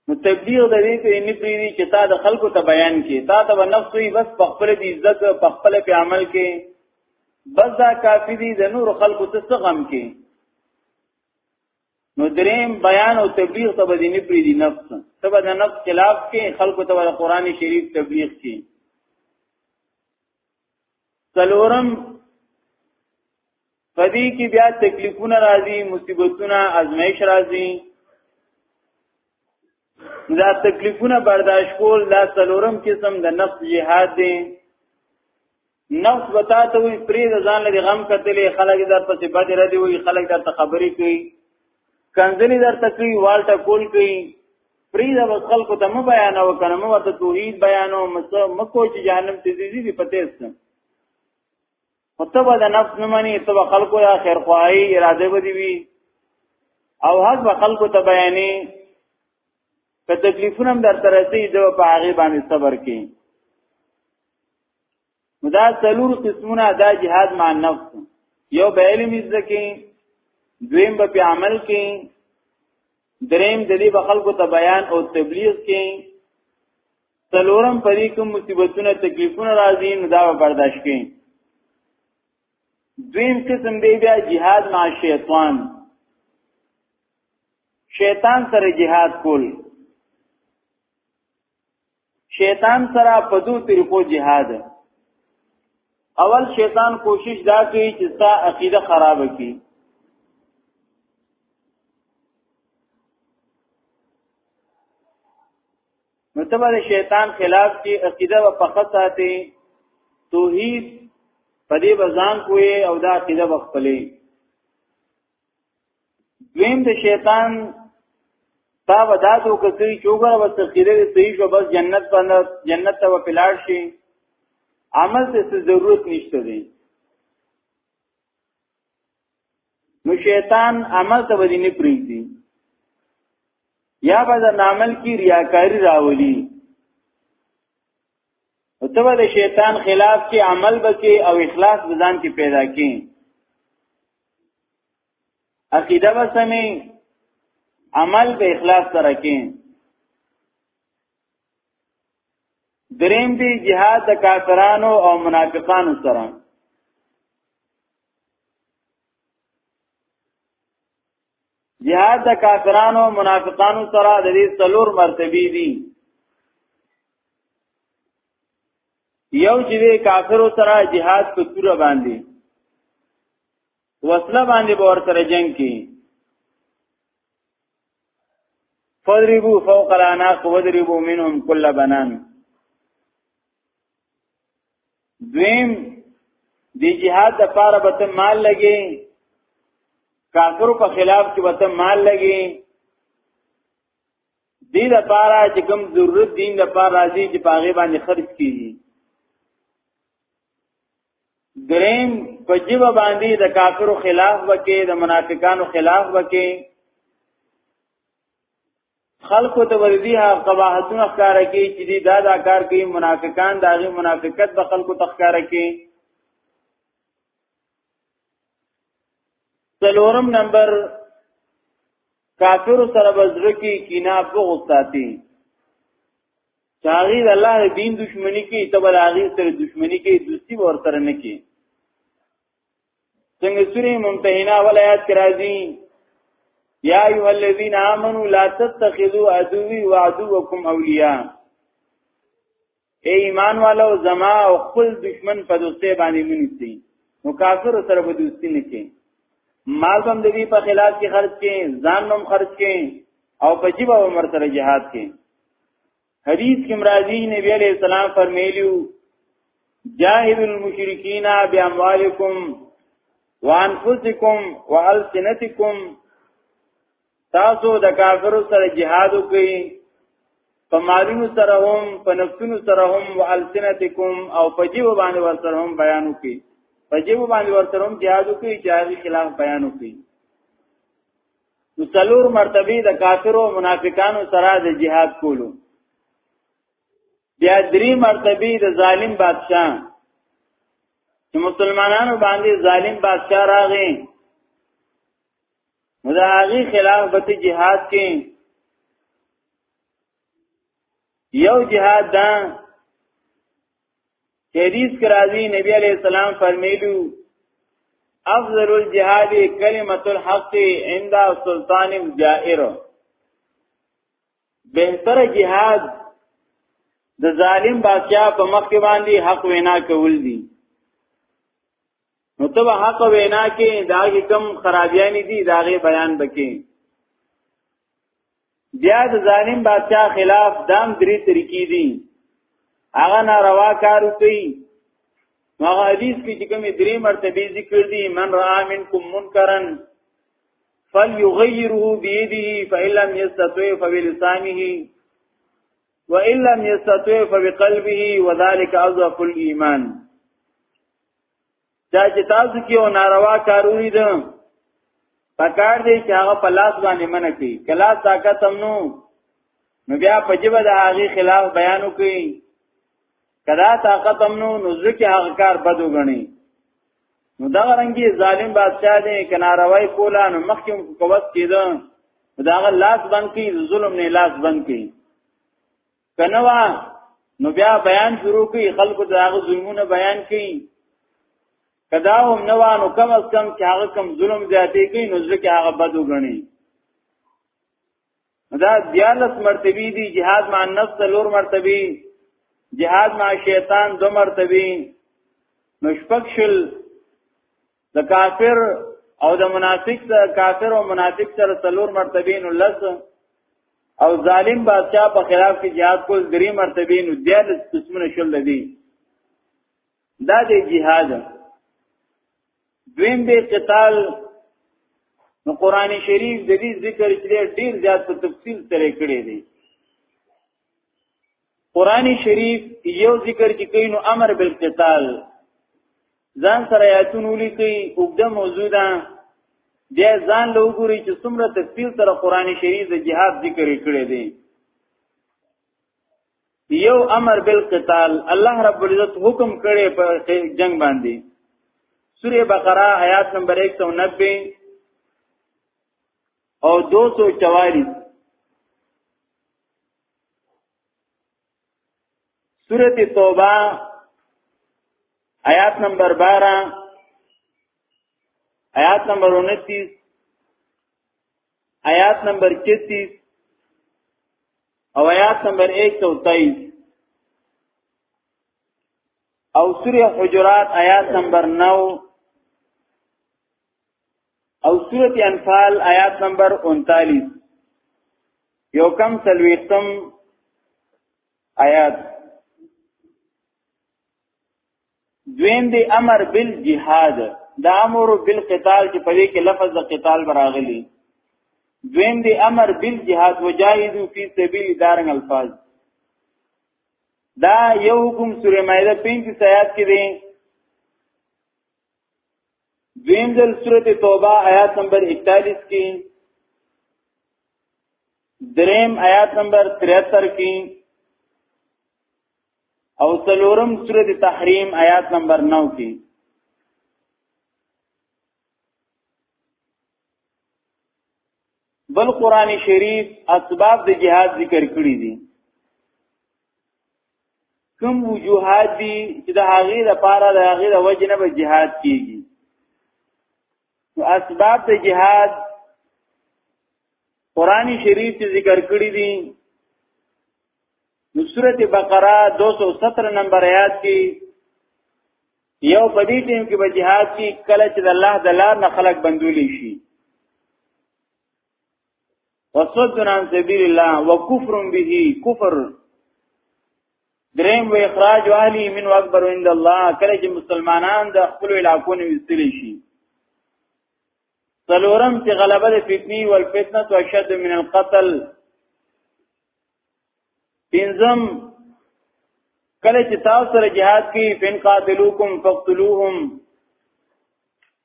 نو تبلیغ د دې ته نه پیری چې تا د خلکو ته بیان کې تا ته نفس وي بس په خپل دې عزت په خپل په عمل کې بس دا کافی دي د نور خلکو ته څه غم کې نو دریم بیان او تبلیغ ته به نه پیری نفس ته به د نفس خلاف کې خلکو ته د قران شریف تبلیغ کې څلورم پدې کې بیا تکلیفونه راځي مصیبتونه ازمایش راځي دا تکلیفونه برداشت کول دا څلورم قسم د نفس جهاد دی نفس وتا ته وي پرې ځان لري غم کتلې خلک در پسې بدره دی وي خلک در ته خبرې کوي کنځلې درته کوي والټه کول کوي فریدا بس خلکو ته مو بیان او کنه مو ورته توحید بیان او مکو چې جهنم ته دي دي پته است متبه د نفس نه مانی ته خلکو یا خیر خواهی اراده ودی وی او حق به خلکو ته بیانې که تکلیفونه هم درته رسي د په هغه باندې صبر کې نو دا سلور قسمونه دا جهاد مع نفس یو به علم زکه دویم به په عمل کې دریم د دې بخلکو ته بیان او تبلیغ کې سلورم پرې کوم مصیبتونه تکلیفونه راځي نو دا برداشت کې دویم قسم دی بیا جهاد مع شیطان شیطان سره جهاد کول شیطان سره په دوه طریقو جهاد اول شیطان کوشش دا کوي چې ستا عقیده خراب کړي نو ته به شیطان خلاف کې عقیده و پخه ساتي توحید په دې بزان کوی او دا عقیده وخپلې دویم د شیطان تا ودا دو کوي چوغه و تخیره صحیح شو بس جنت باندې جنت ته وپلاړ شي عمل ته څه ضرورت نشته دی نو شیطان عمل ته ودی نه پریږدي یا به د عمل کی ریاکاری راولي او ته به د شیطان خلاف کې عمل بکې او اخلاص بزان کې پیدا کې عقیده به سمي عمل به اخلاص سره کین دریم دی جهاد د کافرانو او منافقانو سره جهاد د کافرانو او منافقانو سره د دې څلور مرتبه دي یو چې وی کافرو سره jihad په تور باندې وسله باندې به ورته جنگ کی فضربو فوق الاناق وضربو منهم كل بنان دویم دی جهاد د پاره به ته مال لګي کافر په خلاف کې به ته مال لګي دې لپاره چې کوم ضرورت دین لپاره راځي چې پاغه باندې خرج کیږي دریم په جیب باندې د کافرو خلاف وکي د منافقانو خلاف وکي خلکو ته ورزي ها قواحتونه ښکار کوي چې دې دا دا کار کوي منافقان داغي منافقت به خلکو تخکار کوي څلورم نمبر کافر سره بزړه کې کینا بغض ساتي چاغي د الله دین دشمنی کې تبل هغه سره دشمنی کې دوستی ور سره نه کې څنګه سورې ممتحنه ولایات کې راځي یا ایو الذین آمنو لا تتخذوا عدوی وعدوکم اولیاء اے ایمان والو زما او خپل دشمن په دوستۍ باندې مونږی نو کافر سره به دوستی نه کې مال بم د دې په خلاف کې خرج کې ځان بم خرج کې او په جیبه عمر سره jihad کې حدیث کې مرادی نبی علیہ السلام فرمایلیو جاهد المشرکین باموالکم وانفسکم والسنتکم تاسو د کافرو سره جهاد وکړئ په مالونو سره هم په نفسونو سره هم والسنتکم او په جیب باندې ورسره هم بیان وکړي په جیب باندې ورسره هم جهاد وکړي جهاد خلاف بیان وکړي نو څلور مرتبه د کافرو منافقانو سره د جهاد کولو بیا درې مرتبه د ظالم بادشاہ چې مسلمانانو باندې ظالم بادشاہ راغی نو دا هغه خلاف به جهاد کې یو جهاد دا حدیث کرازی نبی علیہ السلام فرمیلو افضل الجهاد کلمت الحق عند سلطان جائر بهتر جهاد د ظالم بادشاہ په مخ باندې حق وینا کول دي نو ته به حق وینا کې دا کوم خرابیان دي دا غي بیان بکې بیا د ظالم بادشاہ خلاف دام درې طریقې دي هغه ناروا کار کوي هغه حدیث کې چې کومې درې مرتبه ذکر دي من را منکم منکرن فليغيره بيده فإن لم يستطع فبلسانه وإن لم يستطع فبقلبه وذلك أضعف الإيمان دا چې تاسو کې او ناروا کارونی ده پکار دی چې هغه په لاس باندې منع کړي کلاس طاقت هم نو نو بیا په جبه د هغه خلاف بیان وکړي کدا طاقت هم نو نو ځکه هغه کار بد وګڼي نو دا رنګي ظالم بادشاہ دی کناروي کولا نو مخکې کوس کېده دا غ لاس بند کی ظلم نه لاس بند کی کنوا نو بیا بیان شروع کی خلکو د هغه ظلمونه بیان کی کدا هم نو نو کم از کم چې هغه کم ظلم زیاتې کی نو ځکه هغه بد وګڼي دا دیالس مرتبی دی جهاد مع النفس لور مرتبی جهاد مع شیطان دو مرتبی نو شپکشل د کافر او د منافق سره کافر او منافق سره څلور مرتبه نو لس او ظالم بادشاہ په خلاف کې jihad کول درې مرتبه نو دیل قسمونه شول دي دا دی jihad دویم به قتال نو قران شریف د دې ذکر چې ډیر زیات په تفصیل سره کړی دی قران شریف یو ذکر چې کین نو امر بالقتال ځان سره یاتونو لیکي اوګه موضوع ده بیا ځان له وګوري چې څومره تفصیل سره قران شریف د جهاد ذکر کړی دی یو امر بالقتال الله رب العزت حکم کړي په جنگ باندې سوره بقره آیات نمبر 190 او 244 سورت توبہ آیات نمبر بارہ آیات نمبر انتیس آیات نمبر چتیس او آیات نمبر ایک سو تیئیس او سورہ حجرات آیات نمبر نو او سورت انفال آیات نمبر 39 یو کم سلویتم آیات دویم دی امر بالجهاد دا امر بالقتال چې په دې کې لفظ د قتال براغلی دویم دی امر بالجهاد وجاهدوا فی سبیل دارن الفاظ دا یو حکم سوره مائده 35 آیات کې دی دویم ځل سورت توبه آیات نمبر 41 کې دریم آیات نمبر 73 کې او څلورم سورت تحریم آیات نمبر 9 کې بل قران شریف اسباب د جهاد ذکر کړی دي کوم وجوهات دي چې د هغه لپاره د هغه د وجه نه به jihad کیږي نو اسباب د jihad قران شریف چې ذکر کړی دي نو سورته بقره 217 نمبر آیات کې یو په دې ټیم کې به jihad کې کله چې د الله د لار نه خلق بندول شي وصد عن سبيل الله وكفر به كفر دریم و اخراج اهلی من اکبر عند الله کله چې مسلمانان د خپل علاقو نه وستل شي سلورم چې غلبه د فتنی او الفتنه او شد من القتل پنځم کله چې تاسو سره jihad کوي فین قاتلوکم فقتلوهم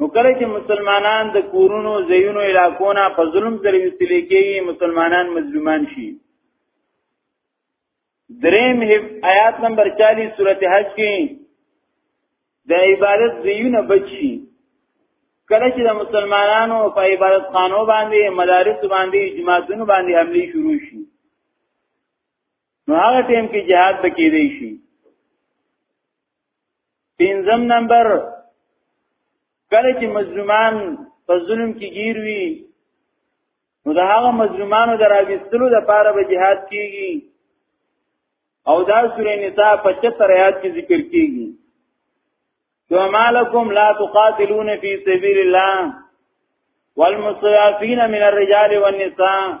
نو کله چې مسلمانان د کورونو زیونو علاقونه په ظلم سره وستل کېږي مسلمانان مظلومان شي دریم آیات نمبر 40 سورته حج کې د عبادت زیونه بچي کله چې د مسلمانانو په عبادت خانو باندې مدارس باندې جماعتونو باندې حمله شروع شي نو هغه ټیم کې jihad بکې دی شي پنځم نمبر کله چې مظلومان په ظلم کې گیر وي نو د هغه مظلومانو دراويستلو د پاره به jihad کیږي او دا سورې نساء 75 آیات کې ذکر کیږي وما لكم لا تقاتلون في سبيل الله والمستضعفين من الرجال والنساء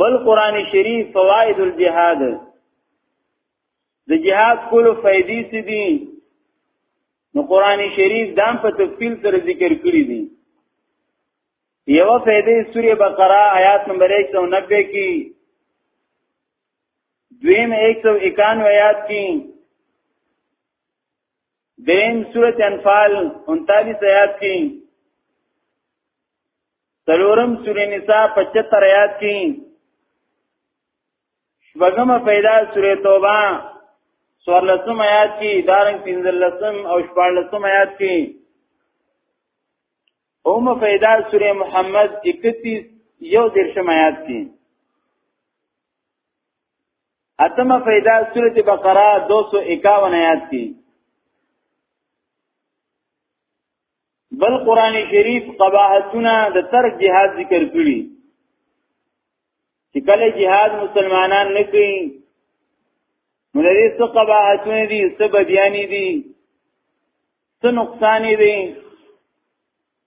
بل قران شریف فواید الجهاد د جهاد کولو فائدې څه دي نو قران شریف دام په تفصیل سره ذکر کړی دي یو فائدې سوره بقره آیات نمبر 190 کې دویم 191 آیات کې دین سورت انفال انتالیس آیات کی سلورم سور نساء پچتر آیات کی شبگم پیدا سور توبہ سور لسم آیات کی دارنگ پینزل لسم او شپار لسم آیات کی اوم پیدا سور محمد اکتیس یو درشم آیات کی اتمه فائدہ سورۃ بقرہ 251 آیات کې بل قران شریف قباحتونه د ترک جهاد ذکر کړي چې کله جهاد مسلمانان نه کوي نو دې څه قباحتونه دي څه بدیانی دي څه نقصان دي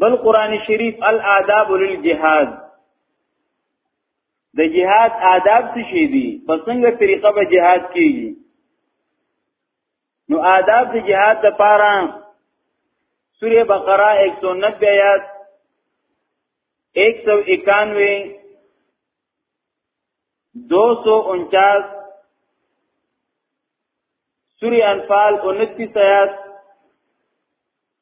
بل قران شریف الاداب للجهاد د جهاد آداب څه شي دي په څنګه طریقه به جهاد کیږي نو آداب د جهاد د پاره سوره بقره 190 آیات 191 249 سوره انفال 29 آیات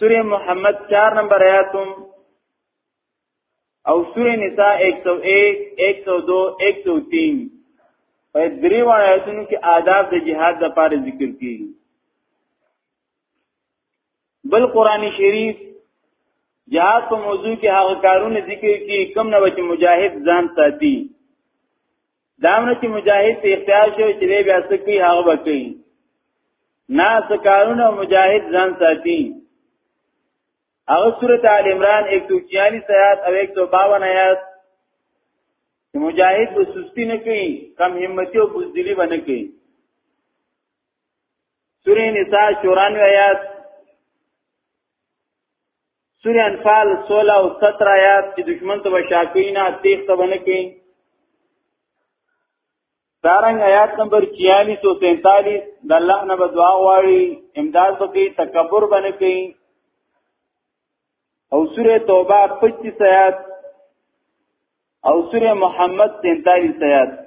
سوره محمد 4 نمبر آیاتم او سوره نساء 101 102 103 په درې وړ آیاتونو کې آداب د جهاد د پاره ذکر کیږي بل قران شریف جهاد په موضوع کې هغه کارونه ذکر کیږي کم نه وجه مجاهد ځان ساتي دامنه چې مجاهد په اختیار شو چې دی بیا څه کوي هغه به کوي نه څه کارونه مجاهد ځان ساتي هغه سورت آل عمران 146 آیات او 152 آیات چې مجاهد به سستی نه کوي کم همتی او بزدلی به نه کوي سورې نساء 94 آیات سورہ انفال 16 او 17 آیات چې دشمن ته بشاکوي نه تیخ ته باندې کوي دارنګ آیات نمبر 46 او 47 د الله نه بدعا غواړي امداد وکي تکبر باندې کوي او سورہ توبه 25 آیات او سورہ محمد 43 آیات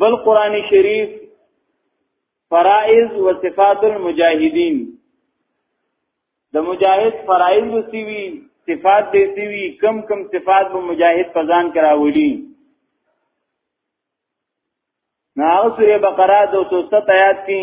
بل قران شریف فرائض و صفات المجاهدین د مجاهد فرائض سی وی صفات دی سی وی کم کم صفات به مجاهد پزان کراولی نو سوره بقره 207 آیات کې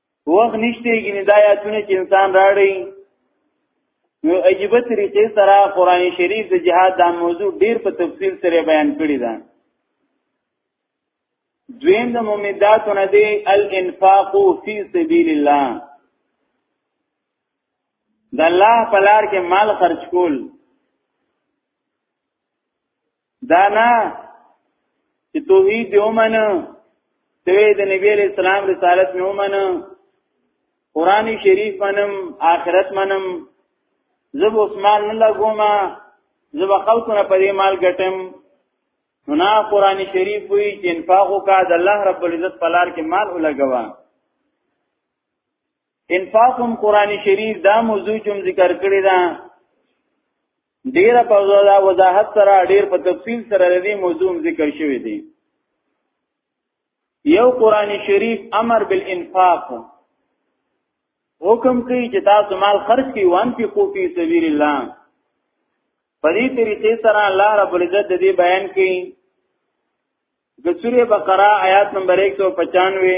وخت نشته ګینه دا یاتونه چې انسان راړي نو عجیب طریقې سره قران شریف د جهاد دا موضوع ډیر په تفصیل سره بیان کړی دا دویم د ممیداتو نه دی الانفاق فی سبیل الله د الله په لار کې مال خرج کول دا نه چې توحید دی ومنه دوی د نبی علیہ السلام رسالت می ومنه قران شریف منم آخرت منم زب عثمان نه لګوما زب خلکو نه پرې مال ګټم نو نا قران شریف وی چې انفاق وکړه د الله رب العزت په لار کې مال ولګوا انفاقم قران شریف دا موضوع چې ذکر کړی دا ډیر په وضاحت سره ډیر په تفصیل سره د دې موضوع ذکر شوی دی یو قران شریف امر بالانفاق حکم کوي چې تاسو مال خرج کړئ وان په کو په سبیل الله په دې طریقې سره الله رب العزت د دې بیان کوي د سوره بقره آیات نمبر 195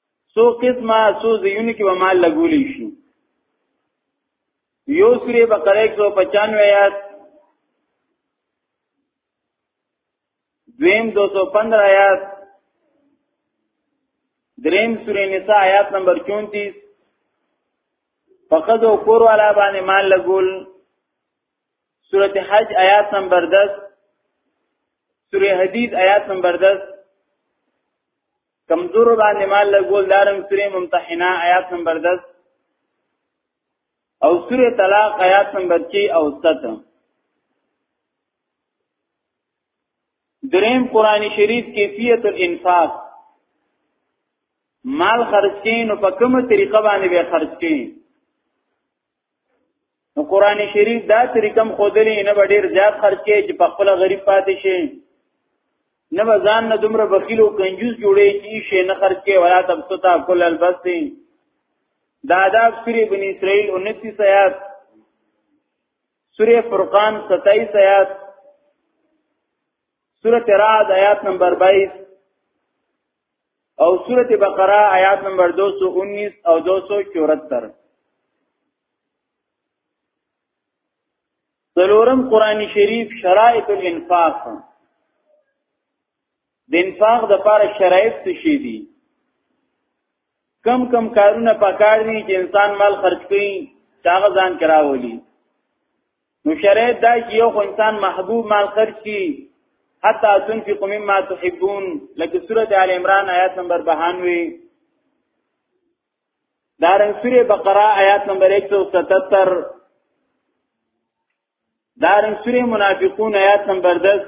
سو قسمه سو زیونو کې به مال لګولی شي یو سوره بقره 195 آیات دویم 215 آیات دریم سوره نساء آیات نمبر 34 فقد او کور والا باندې مال لګول سوره حج آیات نمبر 10 سوره حدید آیات نمبر 10 کمزور باندې مال لګول دارم سوره ممتحنه آیات نمبر 10 او سوره طلاق آیات نمبر 6 او 7 دریم قران شریف کیفیت الانفاق مال خرج کین او په کومه طریقه باندې به خرج کین نو قران شریف دا طریقم خودلې نه به ډیر زیات خرج کې چې په خپل غریب پاتې شي نه به ځان نه دومره بخیل او کنجوس جوړې چې شي نه خرج کې ولا تبسطا کل البستی دا آداب سوره بنی اسرائیل 29 آیات سوره فرقان 27 آیات سوره رعد آیات نمبر 22 او سورت بقره آیات نمبر 219 او 274 سلورم قرآن شریف شرائط الانفاق د انفاق د پاره شرایط څه شي دي کم کم کارونه پکار دي چې انسان مال خرج کړي چاغه ځان کراولي نو شرایط دا چې یو انسان محبوب مال خرج کی حتی تنفقوا مما تحبون لکه سوره ال عمران آیات نمبر 92 دارن سوره بقره آیات نمبر 177 دارن سوره منافقون آیات نمبر 10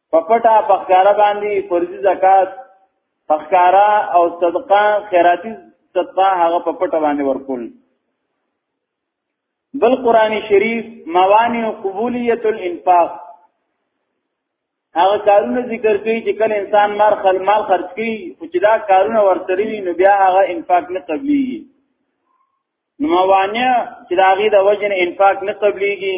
په پټه په ښکارا باندې فرضي زکات په ښکارا او صدقه خیراتی صدقه هغه په پټه باندې ورکول بل قران شریف موانع قبولیت الانفاق هغه کارونه ذکر کوي چې کله انسان مار خل مال خرج کوي خو چې دا کارونه ورسره وي نو بیا هغه انفاق نه قبليږي نو موانع چې دا غي د وجن انفاق نه قبليږي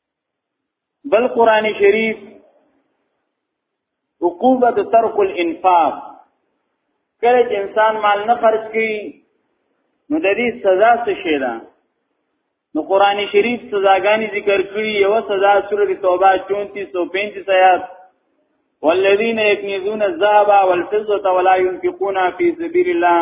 بل قران شریف عقوبت ترک الانفاق کله چې انسان مال نه خرج کړي نو د دې سزا څه شي ده نو قران شریف سزاګانی ذکر کړي یو سزا سورۃ توبه 34 او 35 آیات والذین یکنزون الذهب والفضه ولا ينفقون فی سبیل الله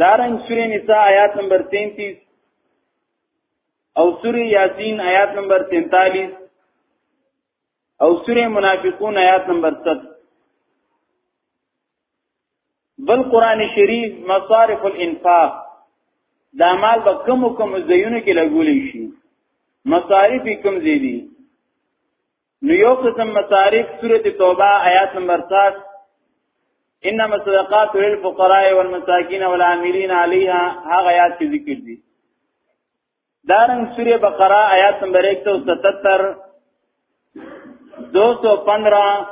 دارنګ سورې نساء آیات نمبر 33 او سورې یاسین آیات نمبر 43 او سورې منافقون آیات نمبر 7 بل قران شریف مصارف الانفاق دا مال به کم کم زینو کې لګول شي مصارف کم زیدي نو یو قسم مصارف سورۃ توبه آیات نمبر 7 انما الصدقات للفقراء والمساکین والعاملین علیها هغه آیات کې ذکر دي دارن سورۃ بقره آیات نمبر 177 215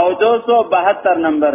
او 272 نمبر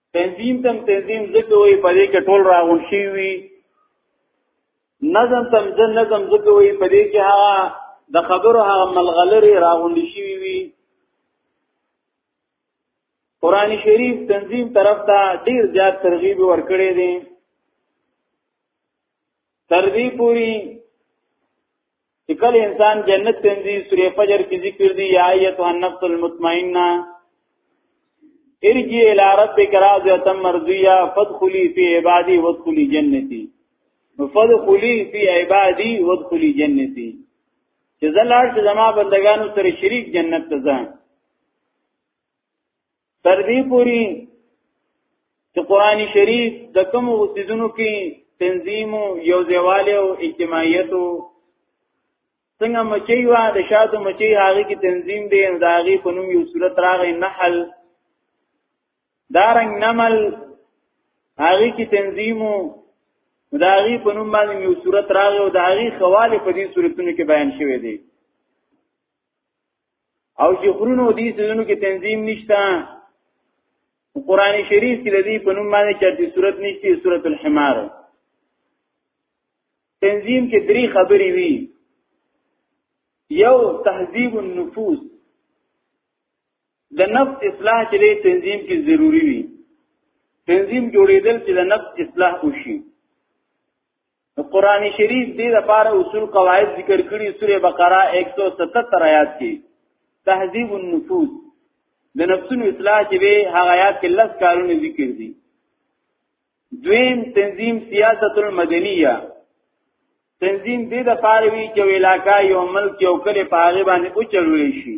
تنظیم تم تنظیم ځکه وي په دې کې ټول راغون شي وي نظم تم ځن نظم ځکه وي په دې کې هغه د خبرو هغه ملغلري راغون شي وي قران شریف تنظیم طرف ته ډیر زیات ترغیب ورکړي دي تر دې پوری چې کله انسان جنت ته ځي سورې فجر کې ذکر دی یا ایت النفس المطمئنه ارجی الى ربک راضیه مرضیه فادخلی فی عبادی وادخلی جنتی فادخلی فی عبادی وادخلی جنتی چې زلار چې زما بندگانو سره شریک جنت ته ځان تر دې پوری چې قران شریف د کوم اوسیدونو کې تنظیم یو ځواله او اجتماعیت څنګه مچي وا د شاتو مچي هغه کې تنظیم دی نو دا هغه په نوم یو صورت راغی نحل دارنګ نمل هغه کې تنظیم دا هغه په نوم باندې یو صورت راغی او دا هغه خواله په دې صورتونو کې بیان شوی دی او چې خرونو دې سيزونو کې تنظیم نشته قرآن شریف کې لدی په نوم باندې چرته صورت نشته صورت الحمار تنظیم کې درې خبرې وی یو تهذیب النفوس د نفس اصلاح چې لري تنظیم کې ضروری وي تنظیم جوړېدل چې د نفس اصلاح وشي قرآن شریف دې لپاره اصول قواعد ذکر کړي سوره بقره 177 آیات کې تهذیب النفوس د نفسونو اصلاح چې به هغه آیات کې لږ کارونه ذکر دي دویم تنظیم سیاست المدنیه تنظیم دې د فاروی چې علاقہ یو ملک یو کلی په هغه باندې او چلول شي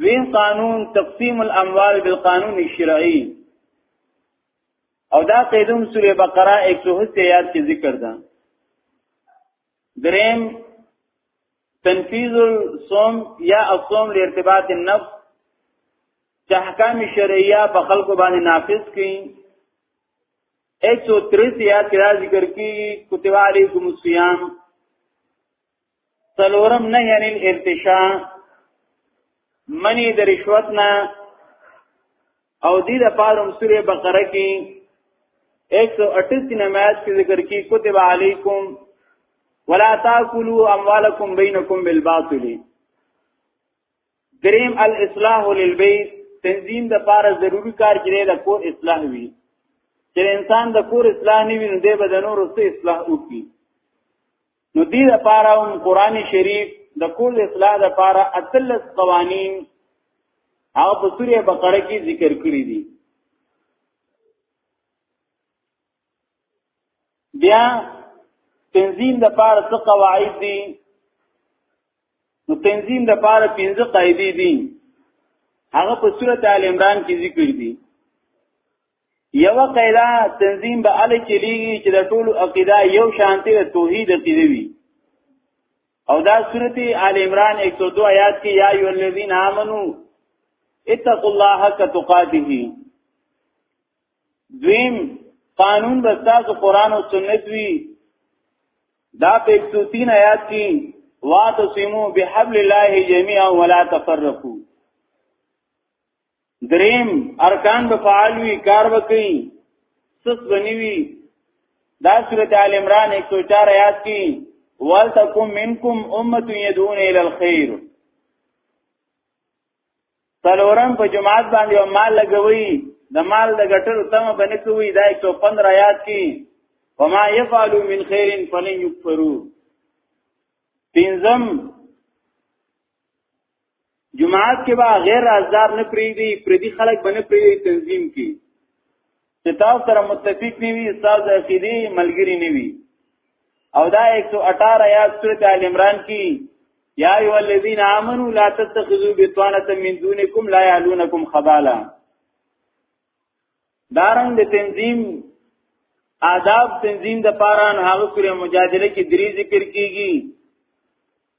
دویم قانون تقسیم الاموال بالقانون الشرعي او دا قیدوم سوره بقره 108 آیات کې ذکر ده دریم تنفیذ الصوم یا الصوم لارتباط النفس چې احکام شرعیه په خلکو باندې نافذ کړي 130 آیات کې ذکر کی کتب علیکم الصیام سلورم نه یعنی الارتشا منی د رشوت نه او دې د پاروم سوره بقره کې 138 نماز کې ذکر کې کتب علیکم ولا تاكلوا اموالکم بینکم بالباطل دریم الاصلاح للبیت تنظیم د پاره ضروری کار کړي د کور اصلاح وی چې انسان د کور اصلاح نه ویني د بدنو رسته اصلاح وکړي نو دې لپاره هم قران شریف د کول اصلاح لپاره اتلس قوانین هغه په سوره بقره کې ذکر کړی دي بیا تنظیم د پاره څه قواعد دي نو تنظیم د پاره پنځه قاعده دي هغه په سوره ال عمران کې ذکر دي یو قاعده تنظیم به ال چلیږي چې د ټولو عقیده یو شانتی د توحید عقیده وي او دا سورته آل عمران 102 آیات کې یا ایو الذین آمنو اتقوا الله حق تقاته دویم قانون بستاز قرآن او سنت وی دا په 103 آیات کې واتسمو بحبل الله جميعا ولا تفرقوا دریم ارکان به فعال وي کار وکړي سس بنوي دا سورته ال عمران 104 آیات کې ولتکم منکم امه يدعون الى الخير تلورم په جماعت باندې او مال لګوي د مال د ګټلو تم باندې کوي دا 115 آیات کې وما يفعلوا من خير فلن يكفروا تنظم جماعت کې با غیر رازدار نه پریږدي پردي خلک باندې پریږدي تنظیم کې چې تاسو سره متفق نه وي تاسو عقیدی ملګری نه وي او دا 118 یا سورۃ ال عمران کې یا ایو الذین آمنو لا تتخذوا بطانه من دونکم لا یعلونکم خبالا دارنګ د تنظیم آداب تنظیم د پاران هغه سورې مجادله کې درې ذکر کیږي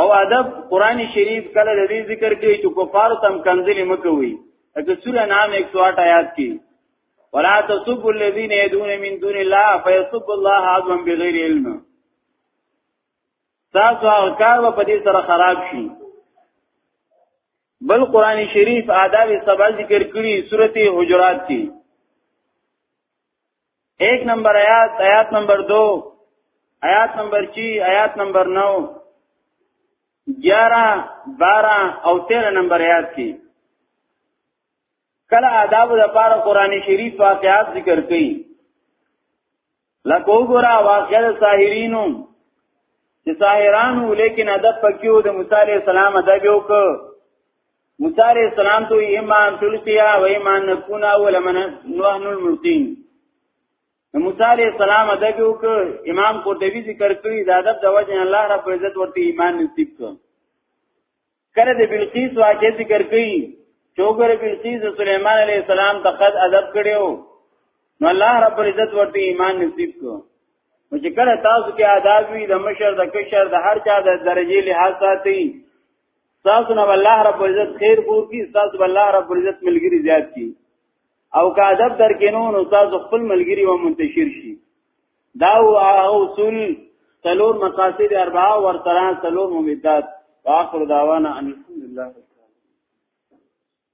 او ادب قران شریف کله د دې ذکر کوي چې کفار تم کنځلې مکوي اته سوره نام 108 آیات کې ولا تسبوا الذين يدعون من دون الله فيسبوا الله عدوا بغير علم تاسو هغه کار په دې سره خراب شي بل قران شریف آداب سبا ذکر کړی سورته حجرات کې ایک نمبر آیات آیات نمبر دو آیات نمبر چی آیات نمبر نو گیارہ بارہ او تیرہ نمبر آیات کی کله آداب د پاره قران شریف واقعات ذکر کړي لکه وګوره واقعه د ساحرینو چې ساحرانو لیکن ادب پکې و د موسی عليه السلام ادب یو ک موسی علیہ السلام تو ایمان تلقیا و ایمان نکون اول من نوحن الملقین موسی علیہ السلام ادب یو ک امام قرطبی ذکر کړی دا ادب د وجه الله رب عزت ورته ایمان نصیب کړ کله د بلقیس واقع ذکر کړی چوګر بلقیس سليمان عليه السلام ته قد ادب کړو نو الله رب العزت ورته ایمان نصیب کو نو چې کله تاسو کې آداب وي د مشر د کشر د هر چا د درجه لحاظ ساتي تاسو نه الله رب عزت خیر پور کی تاسو الله رب عزت ملګری زیات کی او که ادب درکینو نو تاسو خپل ملګری و منتشر شي دا او اصول تلور مقاصد اربعه ورتران تلور ممیدات واخر دعوانا ان الحمدلله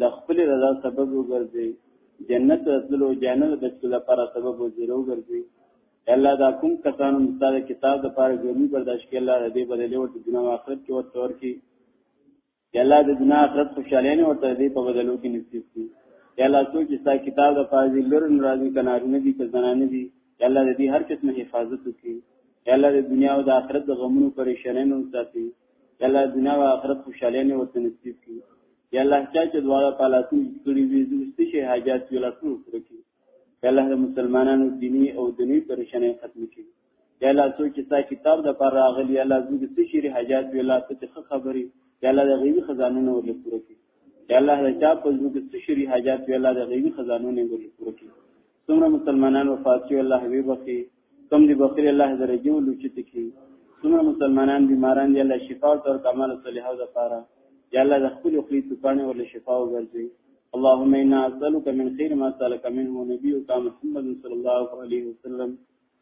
د خپل رضا سبب وګرځي جنت رسلو جنت د څه لپاره سبب وزیرو ګرځي الله دا کوم کسانو مستاده کتاب د پاره ګرمي برداشت کې الله دې بدلې ورته دنیا او آخرت کې ورته ورکی الله دې دنیا آخرت خوشاله نه ورته دې په بدلو کې نصیب کړي الله څوک چې ستا کتاب د پاره دې لور ناراضي کناري نه دي که زنانه دي الله دې هر قسم حفاظت وکړي الله دې دنیا او د آخرت د غمونو پریشانانو ساتي الله دنیا او آخرت خوشاله نه ورته نصیب کړي یا الله چا چې دواړه پالاتو کړی وي زوستي شي حاجات یو لاسو کړی یا الله د مسلمانانو دینی او دنی پریشانه ختم کړي یا الله څو چې تا کتاب د پر راغلی یا الله زوستي شي حاجات یو لاسو ته خبري یا الله د غیبی خزانه نو ورل کړی یا الله د چا په زوستي شي حاجات یو الله د غیبی خزانه نو ورل کړی څومره مسلمانان وفات شوي الله وی بخي کم دی بخیر الله درجه ولوچت کی څومره مسلمانان بیماران دی الله شفا او تر کمال صالحو د پاره یا الله د خپل خلی توپانه ول شفا او ورځي اللهم انا نسالک من خير ما سالك منه نبيك محمد صلى الله عليه وسلم